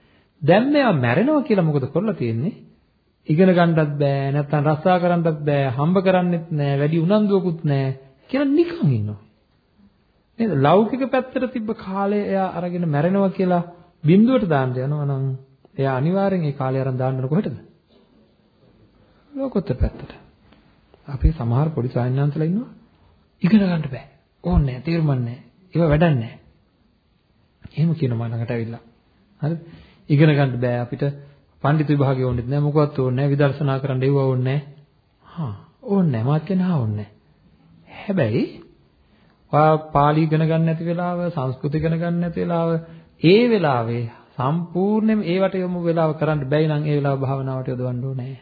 දැන් මෙයා මැරෙනවා කියලා මොකද කරලා තියෙන්නේ? ඉගෙන ගන්නත් බෑ නැත්නම් රස්සා කරන්නත් බෑ හම්බ කරන්නෙත් නෑ වැඩි උනන්දුවකුත් නෑ කියලා නිකන් ඉන්නවා. නේද? ලෞකික පැත්තට තිබ්බ කාලය එයා අරගෙන මැරෙනවා කියලා බිඳුවට දාන්න යනවා නම් එයා අනිවාර්යෙන් ඒ කාලය අරන් දාන්න කොහෙටද? ලෝකෝත්තර පැත්තට. අපි සමහර පොඩි සායනන්තලා ඉන්නවා ඉගෙන ගන්න බෑ. ඕනේ නැහැ, තේරුම් නැහැ. ඒව වැඩක් නැහැ. එහෙම කියනවා ළඟට ඇවිල්ලා. හරිද? ඉගෙන ගන්න බෑ අපිට පඬිතු විභාගය ඕනෙත් නැහැ මොකවත් ඕනේ නැහැ විදර්ශනා කරන්න ඒව ඕනේ නැහැ. හා ඕනේ නැහැ මාත් කියන හා ඕනේ නැහැ. හැබැයි ඔයා පාලි ඉගෙන ගන්න නැති වෙලාව සංස්කෘත ඉගෙන ගන්න නැති වෙලාව ඒ වෙලාවේ සම්පූර්ණයෙන්ම ඒවට යොමු වෙලාව කරන්න බැයි නම් ඒ වෙලාව භාවනාවට යොදවන්න ඕනේ.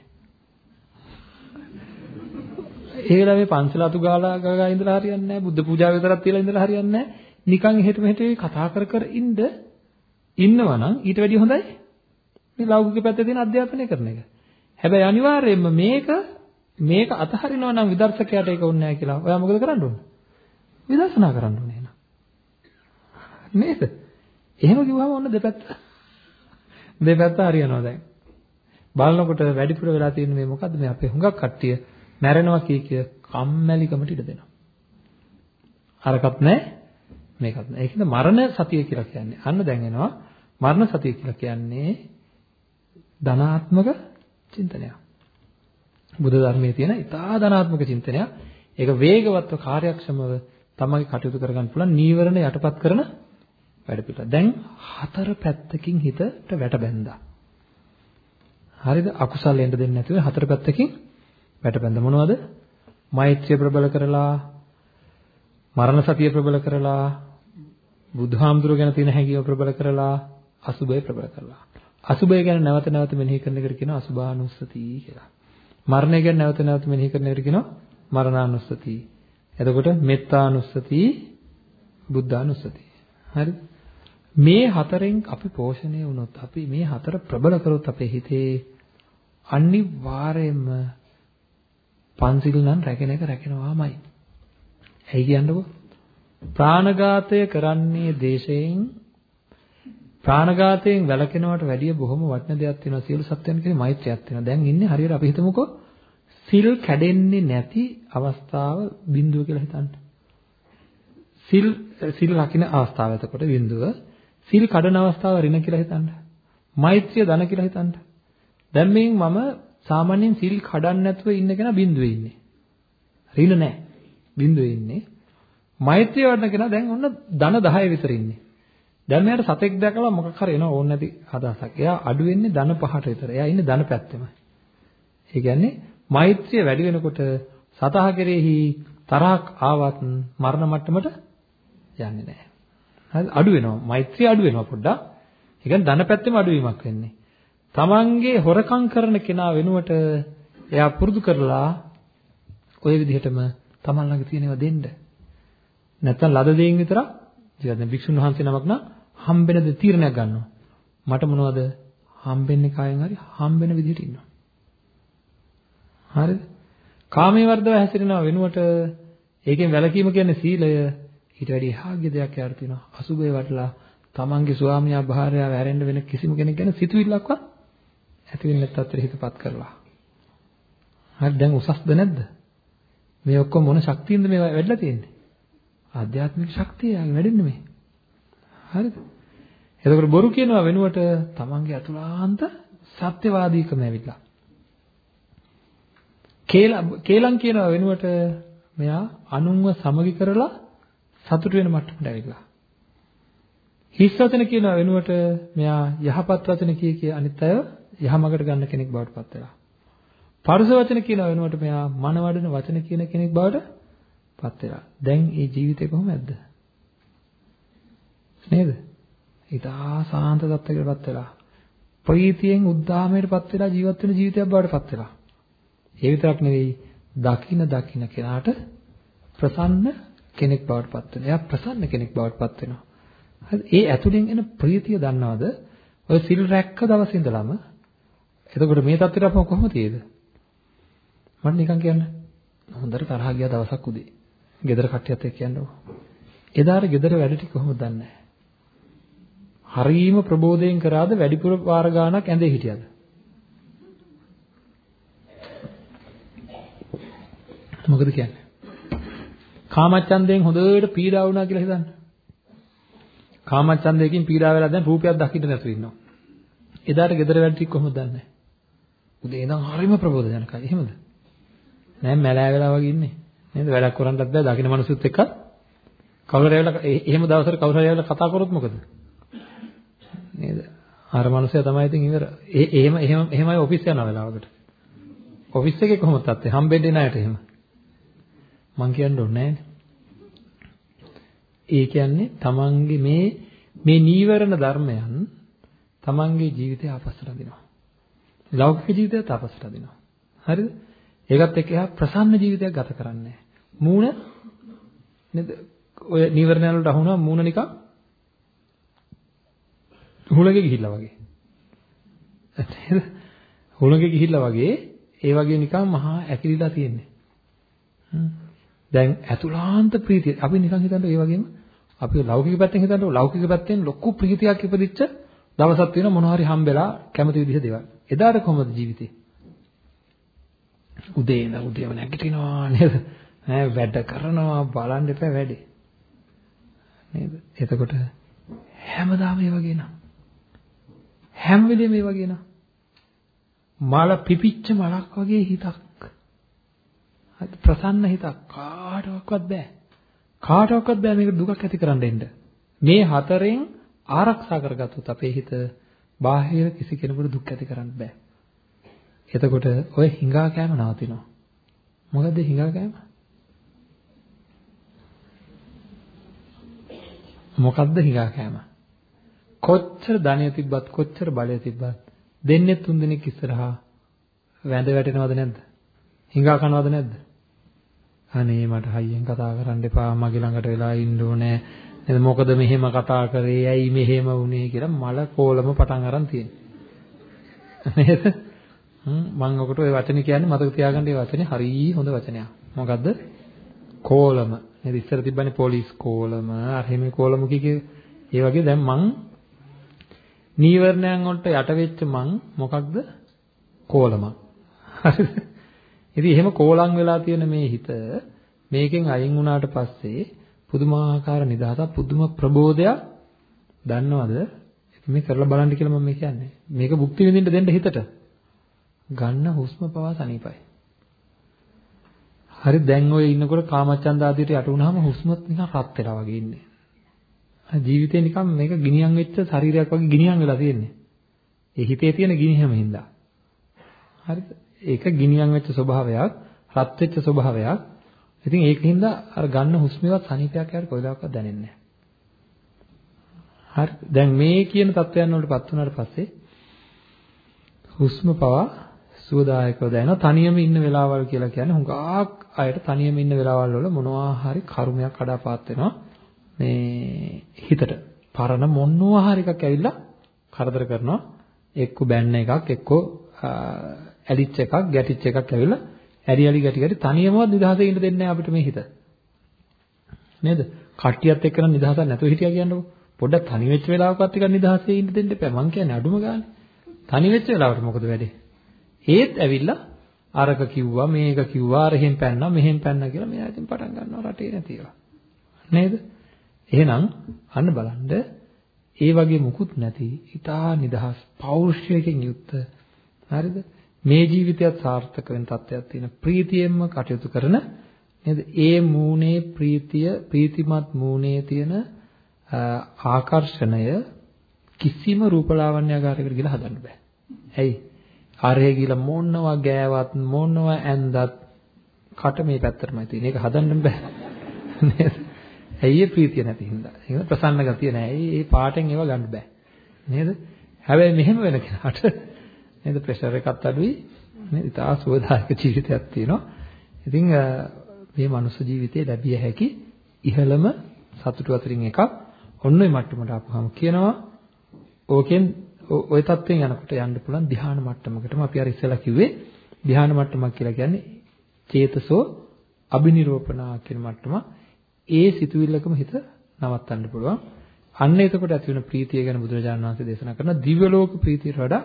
ඒ වෙලාවේ පන්සල අතු ගාලා ගා ඉඳලා හරියන්නේ නැහැ. බුද්ධ පූජාව විතරක් තියලා ඉඳලා හරියන්නේ නැහැ. නිකන් එහෙට මෙහෙට කතා කර කර ඉන්න ඉන්නවා නම් ඊට වැඩිය හොඳයි. මේ ලෞකික පැත්තේ තියෙන අධ්‍යාපනය කරන එක. හැබැයි අනිවාර්යයෙන්ම මේක මේක අතහරිනවා නම් විදර්ශකයාට ඒක ඕනේ නැහැ කියලා. ඔයා මොකද කරන්න ඕන? විදර්ශනා කරන්න ඕනේ එහෙනම්. නේද? එහෙම කිව්වම ඔන්න දෙපැත්ත දෙපැත්ත හරියනවා දැන්. බලනකොට වැඩිපුර වෙලා තියෙන මේ මොකද්ද මේ අපේ හුඟක් කට්ටිය මැරෙනවා කිය කිය කම්මැලිකමට ඉඩ දෙනවා. අරකට නැහැ මේකත් නැහැ. ඒකද මරණ සතිය කියලා කියන්නේ. අන්න දැන් එනවා මරණ සතිය කියලා කියන්නේ ධනාත්මක චින්තනයක්. බුදු ධර්මයේ තියෙන ඉතා ධනාත්මක චින්තනයක්. ඒක වේගවත්ව කාර්යක්ෂමව තමන්ගේ කටයුතු කරගන්න පුළුවන් නීවරණ යටපත් කරන වැඩ පිළිවෙල. දැන් හතර පැත්තකින් හිතට වැට බැඳා. හරිද? අකුසල් එන්න දෙන්නේ නැතුව හතර පැත්තකින් වැටපැඳ මොනවද? මෛත්‍රිය ප්‍රබල කරලා මරණ සතිය ප්‍රබල කරලා බුදුහාමුදුරුව ගැන තියෙන හැඟීම ප්‍රබල කරලා අසුබය ප්‍රබල කරලා. අසුබය ගැන නැවත නැවත මෙනෙහි කරන එකට කියනවා අසුභානුස්සති කියලා. මරණය ගැන නැවත නැවත මෙනෙහි කරන එකට කියනවා මරණානුස්සති. එතකොට මෙත්තානුස්සති බුද්ධානුස්සති. හරිද? මේ හතරෙන් අපි පෝෂණය වුණොත් අපි මේ හතර ප්‍රබල කරොත් අපේ හිතේ අනිවාර්යයෙන්ම පන්සිල් නම් රැකෙන එක රැකෙනවාමයි. ඇයි කියන්නකෝ? ප්‍රාණඝාතය කරන්නේ දේශයෙන් ප්‍රාණඝාතයෙන් වැළකෙනවට වැඩිය බොහොම වටින දෙයක් තියෙනවා සියලු සත්‍යයන් කියන්නේ මෛත්‍රියක් තියෙනවා. දැන් ඉන්නේ හරියට අපි හිතමුකෝ සිල් කැඩෙන්නේ නැති අවස්ථාව බිඳුව කියලා හිතන්න. සිල් සිල් රකින්න අවස්ථාව එතකොට බිඳුව. සිල් කඩන අවස්ථාව රින කියලා හිතන්න. මෛත්‍රිය ධන කියලා හිතන්න. දැන් මේ මම සාමාන්‍යයෙන් සිල් කඩන්න නැතුව ඉන්න කෙනා බිඳුවේ ඉන්නේ. රින නැහැ. බිඳුවේ ඉන්නේ. මෛත්‍රිය වඩන කෙනා දැන් ඔන්න ධන 10 විතර ඉන්නේ. දැන් මෙයාට සතෙක් දැකලා මොකක් හරි එනවා ඕන නැති අදහසක්. එයා අඩු වෙන්නේ ධන 5ට විතර. එයා ඉන්නේ ධන පැත්තෙම. ඒ කියන්නේ මෛත්‍රිය වැඩි වෙනකොට සතහ කෙරෙහි තරහක් ආවත් මරණ මට්ටමට යන්නේ නැහැ. හරි අඩු වෙනවා. මෛත්‍රිය අඩු වෙනවා පොඩ්ඩක්. ඒ කියන්නේ ධන පැත්තෙම අඩුවීමක් වෙන්නේ. තමන්ගේ හොරකම් කරන කෙනා වෙනුවට එයා පුරුදු කරලා ওই විදිහටම තමන් ළඟ තියෙනව දෙන්න. නැත්තම් ලද දෙයින් විතරක් ඉතින් භික්ෂුන් වහන්සේ නමක් නම් හම්බෙන දේ තීරණයක් ගන්නවා. මට මොනවද හම්බෙන්නේ කායෙන් හරි හම්බෙන විදිහට ඉන්නවා. හරිද? කාමයේ වර්ධව හැසිරෙනව වෙනුවට ඒකෙන් වැළකීම කියන්නේ සීලය ඊට වැඩි එහා ගිය දෙයක් යාර තියෙනවා. අසුබේ වටලා තමන්ගේ ස්වාමියා භාර්යාව හැරෙන්න වෙන කිසිම කෙනෙක් ගැන සිතුවිල්ලක්වත් ඇති වෙන්නේ නැත් අතර හිතපත් කරලා. හරි දැන් උසස්ද නැද්ද? මේ ඔක්කොම මොන ශක්තියින්ද මේ වැඩිලා තියෙන්නේ? ආධ්‍යාත්මික ශක්තිය යාගේ වැඩෙන්නේ මේ. හරිද? එතකොට බොරු කියනවා වෙනුවට තමන්ගේ අතුලාන්ත සත්‍යවාදීකම ඇවිල්ලා. කේලම් කියන වෙනුවට මෙයා අනුන්ව සමගි කරලා සතුට වෙන මට්ටමට ඇවිල්ලා. හිස් වචන කියන වෙනුවට මෙයා යහපත් වචන කිය කිය අනිත් අය යහමගට ගන්න කෙනෙක් බවට පත් වෙලා. පරුස වචන කියන වෙනුවට මෙයා මනවඩන වචන කියන කෙනෙක් බවට පත් වෙලා. දැන් මේ ජීවිතේ කොහොමද? නේද? ඊටා සාන්ත තත්ත්වයකටපත් වෙලා. ප්‍රීතියෙන් උද්දාමයටපත් වෙලා ජීවත් වෙන ජීවිතයක් බවට පත් වෙලා. ඒ විතරක් නෙවෙයි දකින දකින කෙනාට ප්‍රසන්න කෙනෙක් බවට පත් වෙනවා. එයා ප්‍රසන්න කෙනෙක් බවට පත් වෙනවා. හරි ඒ ඇතුලෙන් එන ප්‍රීතිය දන්නවද? ඔය සිල් රැක්ක දවස් ඉඳලම එතකොට මේ தත්ත්වයට අපම කොහොමද තියෙද? මම නිකන් කියන්න. හොඳට තරහ ගියා දවසක් උදේ. ගෙදර කට්ටියත් එක්ක යන්නකො. එදාට ගෙදර වැඩ ටික කොහොමද දන්නේ? හරීම ප්‍රබෝධයෙන් කරාද වැඩිපුර වාර ගාණක් ඇඳේ හිටියද? මොකද කියන්නේ? කාමච්ඡන්දයෙන් හොඳට පීඩා වුණා කියලා හිතන්න. කාමච්ඡන්දයෙන් පීඩා වෙලා දැන් රූපයක් දකින්න නැතුව ඉන්නවා. එදාට ගෙදර වැඩ ටික කොහොමද දන්නේ? උදේ ඉඳන් හරිම ප්‍රබෝධජනකයි. එහෙමද? නෑ මැලෑ වෙලා වගේ ඉන්නේ. නේද? වැඩක් කරන්නත් බෑ. දකින්න මිනිස්සුත් එක්ක කවුරු හරි ඇවිල්ලා එහෙම දවසකට කවුරු හරි ඇවිල්ලා කතා කරොත් මොකද? නේද? අර මිනිස්සයා තමයි ඉතින් ඉවර. එහෙම එහෙම එහෙමයි ඔෆිස් යන වෙලාවකට. ඔෆිස් එකේ කොහොමද තත්ත්වය? හම්බෙන්නේ නැයට එහෙම. මං කියන්න ඕනේ ඒ කියන්නේ තමන්ගේ මේ මේ නීවරණ ධර්මයන් තමන්ගේ ජීවිතය ආපස්සට අදිනවා. ලෞකික ජීවිතයත් ආපස්සට අදිනවා. හරිද? ඒකත් එක්ක එහා ප්‍රසන්න ජීවිතයක් ගත කරන්නේ මූණ නේද? ඔය නීවරණ වලට අහුණා මූණ නිකන් හුලඟේ ගිහිල්ලා වගේ. නේද? හුලඟේ ගිහිල්ලා වගේ ඒ වගේ නිකන් මහා ඇකිලිලා තියෙන්නේ. දැන් අතුලාන්ත ප්‍රීතිය අපි නිකන් හිතන්න ඒ වගේම අපි ලෞකික පැත්තෙන් හිතන්න ලෞකික පැත්තෙන් ලොකු ප්‍රීතියක් ඉපදිච්ච දවසක් තියෙන මොනවා හරි හම්බෙලා කැමති විදිහ දේවල්. එදාට කොහොමද ජීවිතේ? උදේ ඉඳන් උදේම නැගිටිනවා නේද? ඈ වැඩ කරනවා බලන්න එපා වැඩේ. නේද? එතකොට හැමදාම මේ වගේ නා. හැම වෙලේම මේ වගේ නා. මල පිපිච්ච මලක් වගේ හිතක්. ප්‍රසන්න හිතක් කාටවත් බෑ. කාටවත් බෑ මේක දුකක් ඇති කරන්න එන්න. මේ හතරෙන් ආරක්ෂා කරගත්තොත් අපේ හිත බාහිර කිසි කෙනෙකුට දුක් ඇති කරන්න බෑ. එතකොට ඔය හිඟා කෑම නවතිනවා. මොකද්ද හිඟා කෑම? මොකද්ද හිඟා කෑම? කොච්චර ධනිය තිබ්බත් කොච්චර බලය තිබ්බත් දෙන්නේ තුන් දෙනෙක් ඉස්සරහා වැඳ වැටෙනවද නැද්ද? හිඟා කනවද නැද්ද? අනේ මට හයියෙන් කතා කරන්න එපා මගේ ළඟට වෙලා ඉන්න ඕනේ නේද මොකද මෙහෙම කතා කරේ ඇයි මෙහෙම වුනේ කියලා මල කෝලම පටන් අරන් තියෙනවා. නේද? මම ඔකට ওই වචනේ කියන්නේ මතක තියාගන්න මේ වචනේ හරිය හොඳ වචනයක්. මොකද්ද? කෝලම. නේද? ඉස්සර තිබ්බනේ පොලිස් කෝලම අර හැම කෝලම කිකේ ඒ වගේ දැන් මං නීවරණයන් වලට යට වෙච්ච මං මොකක්ද? කෝලම. හරිද? ඉතින් එහෙම කෝලම් වෙලා තියෙන මේ හිත මේකෙන් අයින් වුණාට පස්සේ පුදුමාකාර නිදහසක් පුදුම ප්‍රබෝධයක් දන්නවද? මේ කරලා බලන්න කියලා මම කියන්නේ. මේක භුක්ති විඳින්න දෙන්න හිතට. ගන්න හුස්ම පවා සනීපයි. හරි දැන් ඔය ඉන්නකොට කාමච්ඡන්ද ආදියට යට වුණාම හුස්මත් නිකන් රත් වෙලා වගේ ඉන්නේ. ජීවිතේ නිකන් මේක ගිනියම් වෙච්ච ශරීරයක් වගේ ගිනියම් වෙලා තියෙන්නේ. ඒ හිතේ තියෙන ගිනි හැම හින්දා. හරිද? ඒක ගිනියම් වෙච්ච ස්වභාවයක්, රත් වෙච්ච ස්වභාවයක්. ඉතින් ඒකින්ද අර ගන්න හුස්මේවත් සනීපයක් යාර කොයිදාකවත් දැනෙන්නේ නැහැ. හරි. දැන් මේ කියන தත්වයන් වලටපත් වුණාට පස්සේ හුස්ම පවා සුවදායකව දැනෙනවා. තනියම ඉන්න වෙලාවල් කියලා කියන්නේ හුඟක් අයට තනියම ඉන්න වෙලාවල් වල මොනවා හරි කර්මයක් කඩාපාත් වෙනවා. මේ හිතට පරණ මොනවා හරි එකක් ඇවිල්ලා කරදර කරනවා. එක්ක බැන්න එකක් එක්ක ඇලිච් එකක් ගැටිච් එකක් ඇවිල්ලා ඇරි ඇලි ගැටි ගැටි තනියමවත් නිදහසේ ඉන්න දෙන්නේ නැහැ අපිට මේ හිත. නේද? කට්ටියත් එක්ක නම් නිදහසක් නැතුව හිටියා කියන්නකො. පොඩ්ඩක් තනි වෙච්ච වෙලාවකත් ටිකක් නිදහසේ ඉන්න දෙන්න එපා. මං කියන්නේ අඩුම ගානේ. තනි වෙච්ච වෙලාවට මොකද වෙන්නේ? ඒත් ඇවිල්ලා අරක කිව්වා මේක කිව්වා අර එහෙන් පැන්නා මෙහෙන් පැන්නා කියලා මෙයා ඉතින් පටන් ගන්නවා රටේ නැතිවා. නේද? එහෙනම් අන්න බලන්න ඒ වගේ මුකුත් නැති ඊටා නිදහස් පෞරුෂයකින් යුක්ත හරිද? මේ ජීවිතයත් සාර්ථක වෙන තත්ත්වයක් තියෙන ප්‍රීතියෙන්ම කටයුතු කරන නේද? ඒ මූණේ ප්‍රීතිය ප්‍රීතිමත් මූණේ තියෙන ආකර්ෂණය කිසිම රූපලාවන්‍යකාරයකට ගිහලා හදන්න බෑ. ඇයි? ආරේ ගිහලා මොනවා ගෑවත් මොනවා ඇන්දත් කට මේ පැත්තටමයි තියෙන. ඒක හදන්න බෑ. නේද? ඇයි ඒ ප්‍රීතිය නැති හින්දා. ඒක ප්‍රසන්න ගතිය නෑ. ඒ පාටෙන් ඒව ගන්න බෑ. නේද? හැබැයි මෙහෙම වෙන කෙනාට නේද? ප්‍රෙෂර් එකත් අඩුයි. නේද? ඉතා සුවදායක ජීවිතයක් තියෙනවා. ඉතින් මේ මනුස්ස ජීවිතේ ලැබිය හැකි ඉහළම සතුටු අතරින් එකක් ඔන්න ඔය මට්ටමට ආපුහම කියනවා. ඕකෙන් ওই தත්වෙන් යනකොට යන්න පුළුවන් ධ්‍යාන මට්ටමකටම. අපි අර ඉස්සෙල්ලා කිව්වේ ධ්‍යාන මට්ටමක් කියලා කියන්නේ චේතසෝ අබිනිරෝපණා කියන මට්ටම. ඒ සිතුවිල්ලකම හිත නවත්තන්න පුළුවන්. අන්න එතකොට ඇති වෙන ප්‍රීතිය ගැන බුදුරජාණන් වහන්සේ දේශනා කරන දිව්‍ය ලෝක ප්‍රීතියට වඩා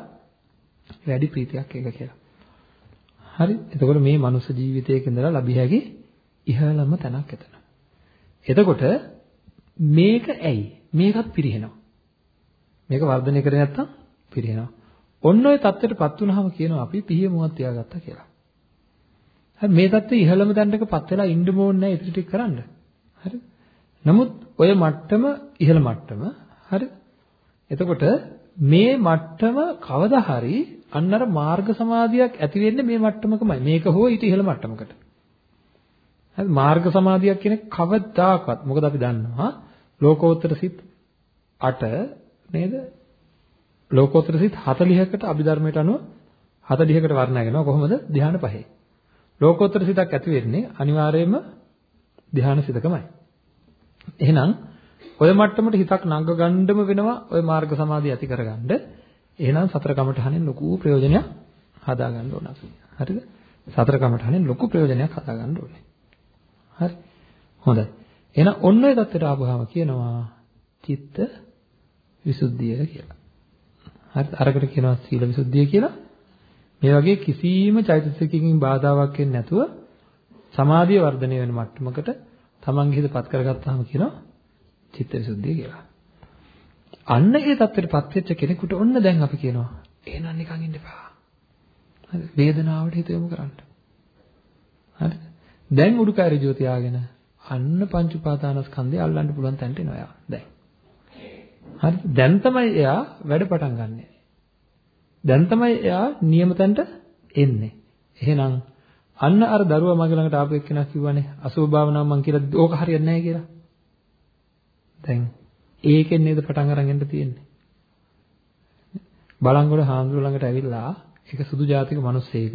වැඩි ප්‍රීතියක් ඒක කියලා. හරි. එතකොට මේ මනුස්ස ජීවිතයක ඉඳලා ලැබිය හැකි ඉහළම තැනක් එතන. එතකොට මේක ඇයි? මේකත් පිරිහෙනවා. මේක වර්ධනය කරේ නැත්තම් පිරිහෙනවා. ඔන්න ඔය தත්ත්වයටපත් වුනහම කියනවා අපි පිහිය මුවත් තියාගත්තා කියලා. හරි මේ தත්ත්වය ඉහළම තැනකපත් වෙලා ඉන්න ඕනේ නැහැ ඉතිරි ටික කරන්න. හරි. නමුත් ඔය මට්ටම ඉහළ මට්ටම හරි. එතකොට මේ මට්ටම කවදා හරි අන්න අර මාර්ග සමාධියක් ඇති වෙන්නේ මේ මට්ටමකමයි. මේක හෝ ඊට ඉහළ මට්ටමකට. හරි මාර්ග සමාධියක් කියන්නේ කවදාකවත් මොකද අපි දන්නවා ලෝකෝත්තර සිත් 8 නේද? ලෝකෝත්තර සිත් 40කට අභිධර්මයට අනුව 40කට වර්ණය කරනවා කොහොමද? ධ්‍යාන පහේ. ලෝකෝත්තර සිතක් ඇති වෙන්නේ අනිවාර්යයෙන්ම ධ්‍යාන සිතකමයි. එහෙනම් ඔය මට්ටමට හිතක් නංග ගන්නම වෙනවා ඔය මාර්ග සමාධිය ඇති කරගන්න. එහෙනම් සතර කමඨහනෙන් ලොකු ප්‍රයෝජනයක් හදා ගන්න ඕන අපි. හරිද? සතර කමඨහනෙන් ලොකු ප්‍රයෝජනයක් හදා ගන්න ඕනේ. හරි. හොඳයි. එහෙනම් ඔන්න ඔය தත්තට ආවහම කියනවා චිත්ත විසුද්ධිය කියලා. හරි. අරකට කියනවා සීල විසුද්ධිය කියලා. මේ වගේ කිසිම චෛතසිකකින් බාධාවක් එන්නේ නැතුව සමාධිය වර්ධනය වෙන මට්ටමකට තමන්ගේ හිතපත් කරගත්තාම කියනවා චිත්ත විසුද්ධිය කියලා. අන්න ඒ தත්ත්වයටපත් වෙච්ච කෙනෙකුට ඔන්න දැන් අපි කියනවා එහෙනම් නිකන් ඉන්න එපා. හරි. වේදනාවට හිත යොමු කරන්න. හරි. දැන් උඩුකය ඍජුව තියාගෙන අන්න පංච උපාදානස්කන්ධය අල්ලන්න පුළුවන් තැනට එනවා යා. දැන්. හරි. දැන් තමයි එයා වැඩ පටන් ගන්නෙ. දැන් තමයි එයා නියම තැනට එන්නේ. එහෙනම් අන්න අර දරුවා මගේ ළඟට ආපු එක්කෙනා කිව්වනේ අසුභ භාවනාව මං කියලා ඕක හරියන්නේ නැහැ කියලා. දැන් ඒකෙන් නේද පටන් අරන් එන්න තියෙන්නේ. බලංගොඩ හාමුදුරුවෝ ළඟට ඇවිල්ලා ඒක සුදු ජාතික මිනිස්සෙක්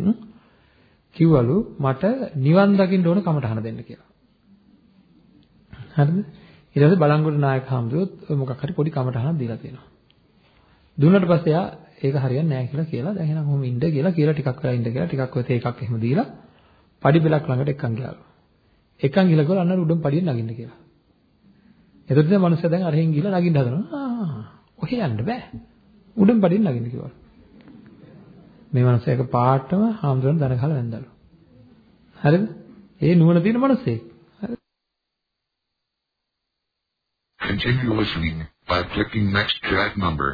කිව්වලු මට නිවන් දකින්න ඕන කමටහන දෙන්න කියලා. හරිද? ඊට පස්සේ බලංගොඩ නායක හාමුදුරුවෝ මොකක් හරි පොඩි කමටහනක් දීලා තියෙනවා. දුන්නට පස්සේ යා ඒක හරියන්නේ නැහැ කියලා කියලා දැන් එහෙනම් කොහොම ඉන්න කියලා කියලා ටිකක් වෙලා ඉන්න කියලා ටිකක් වෙතේ එකක් එහෙම දීලා පඩි බෙලක් ළඟට එක්කන් ගියාලු. එක්කන් ගිහලා ගෝල අන්න උඩම් පඩියෙන් නගින්න කියලා. එතකොට දැන් මිනිස්සු දැන් අරහෙන් ගිහලා නගින්න හදනවා. ආ ඔහෙ යන්න බෑ. උඩම් පඩියෙන් නගින්න කිව්වා. මේ මිනිස්සයාක පාටම හාමුදුරන් දන ගහලා වැන්දලු. හරිද? ඒ නුවණ තියෙන මිනිස්සෙක්. Continue listening by clicking next track number.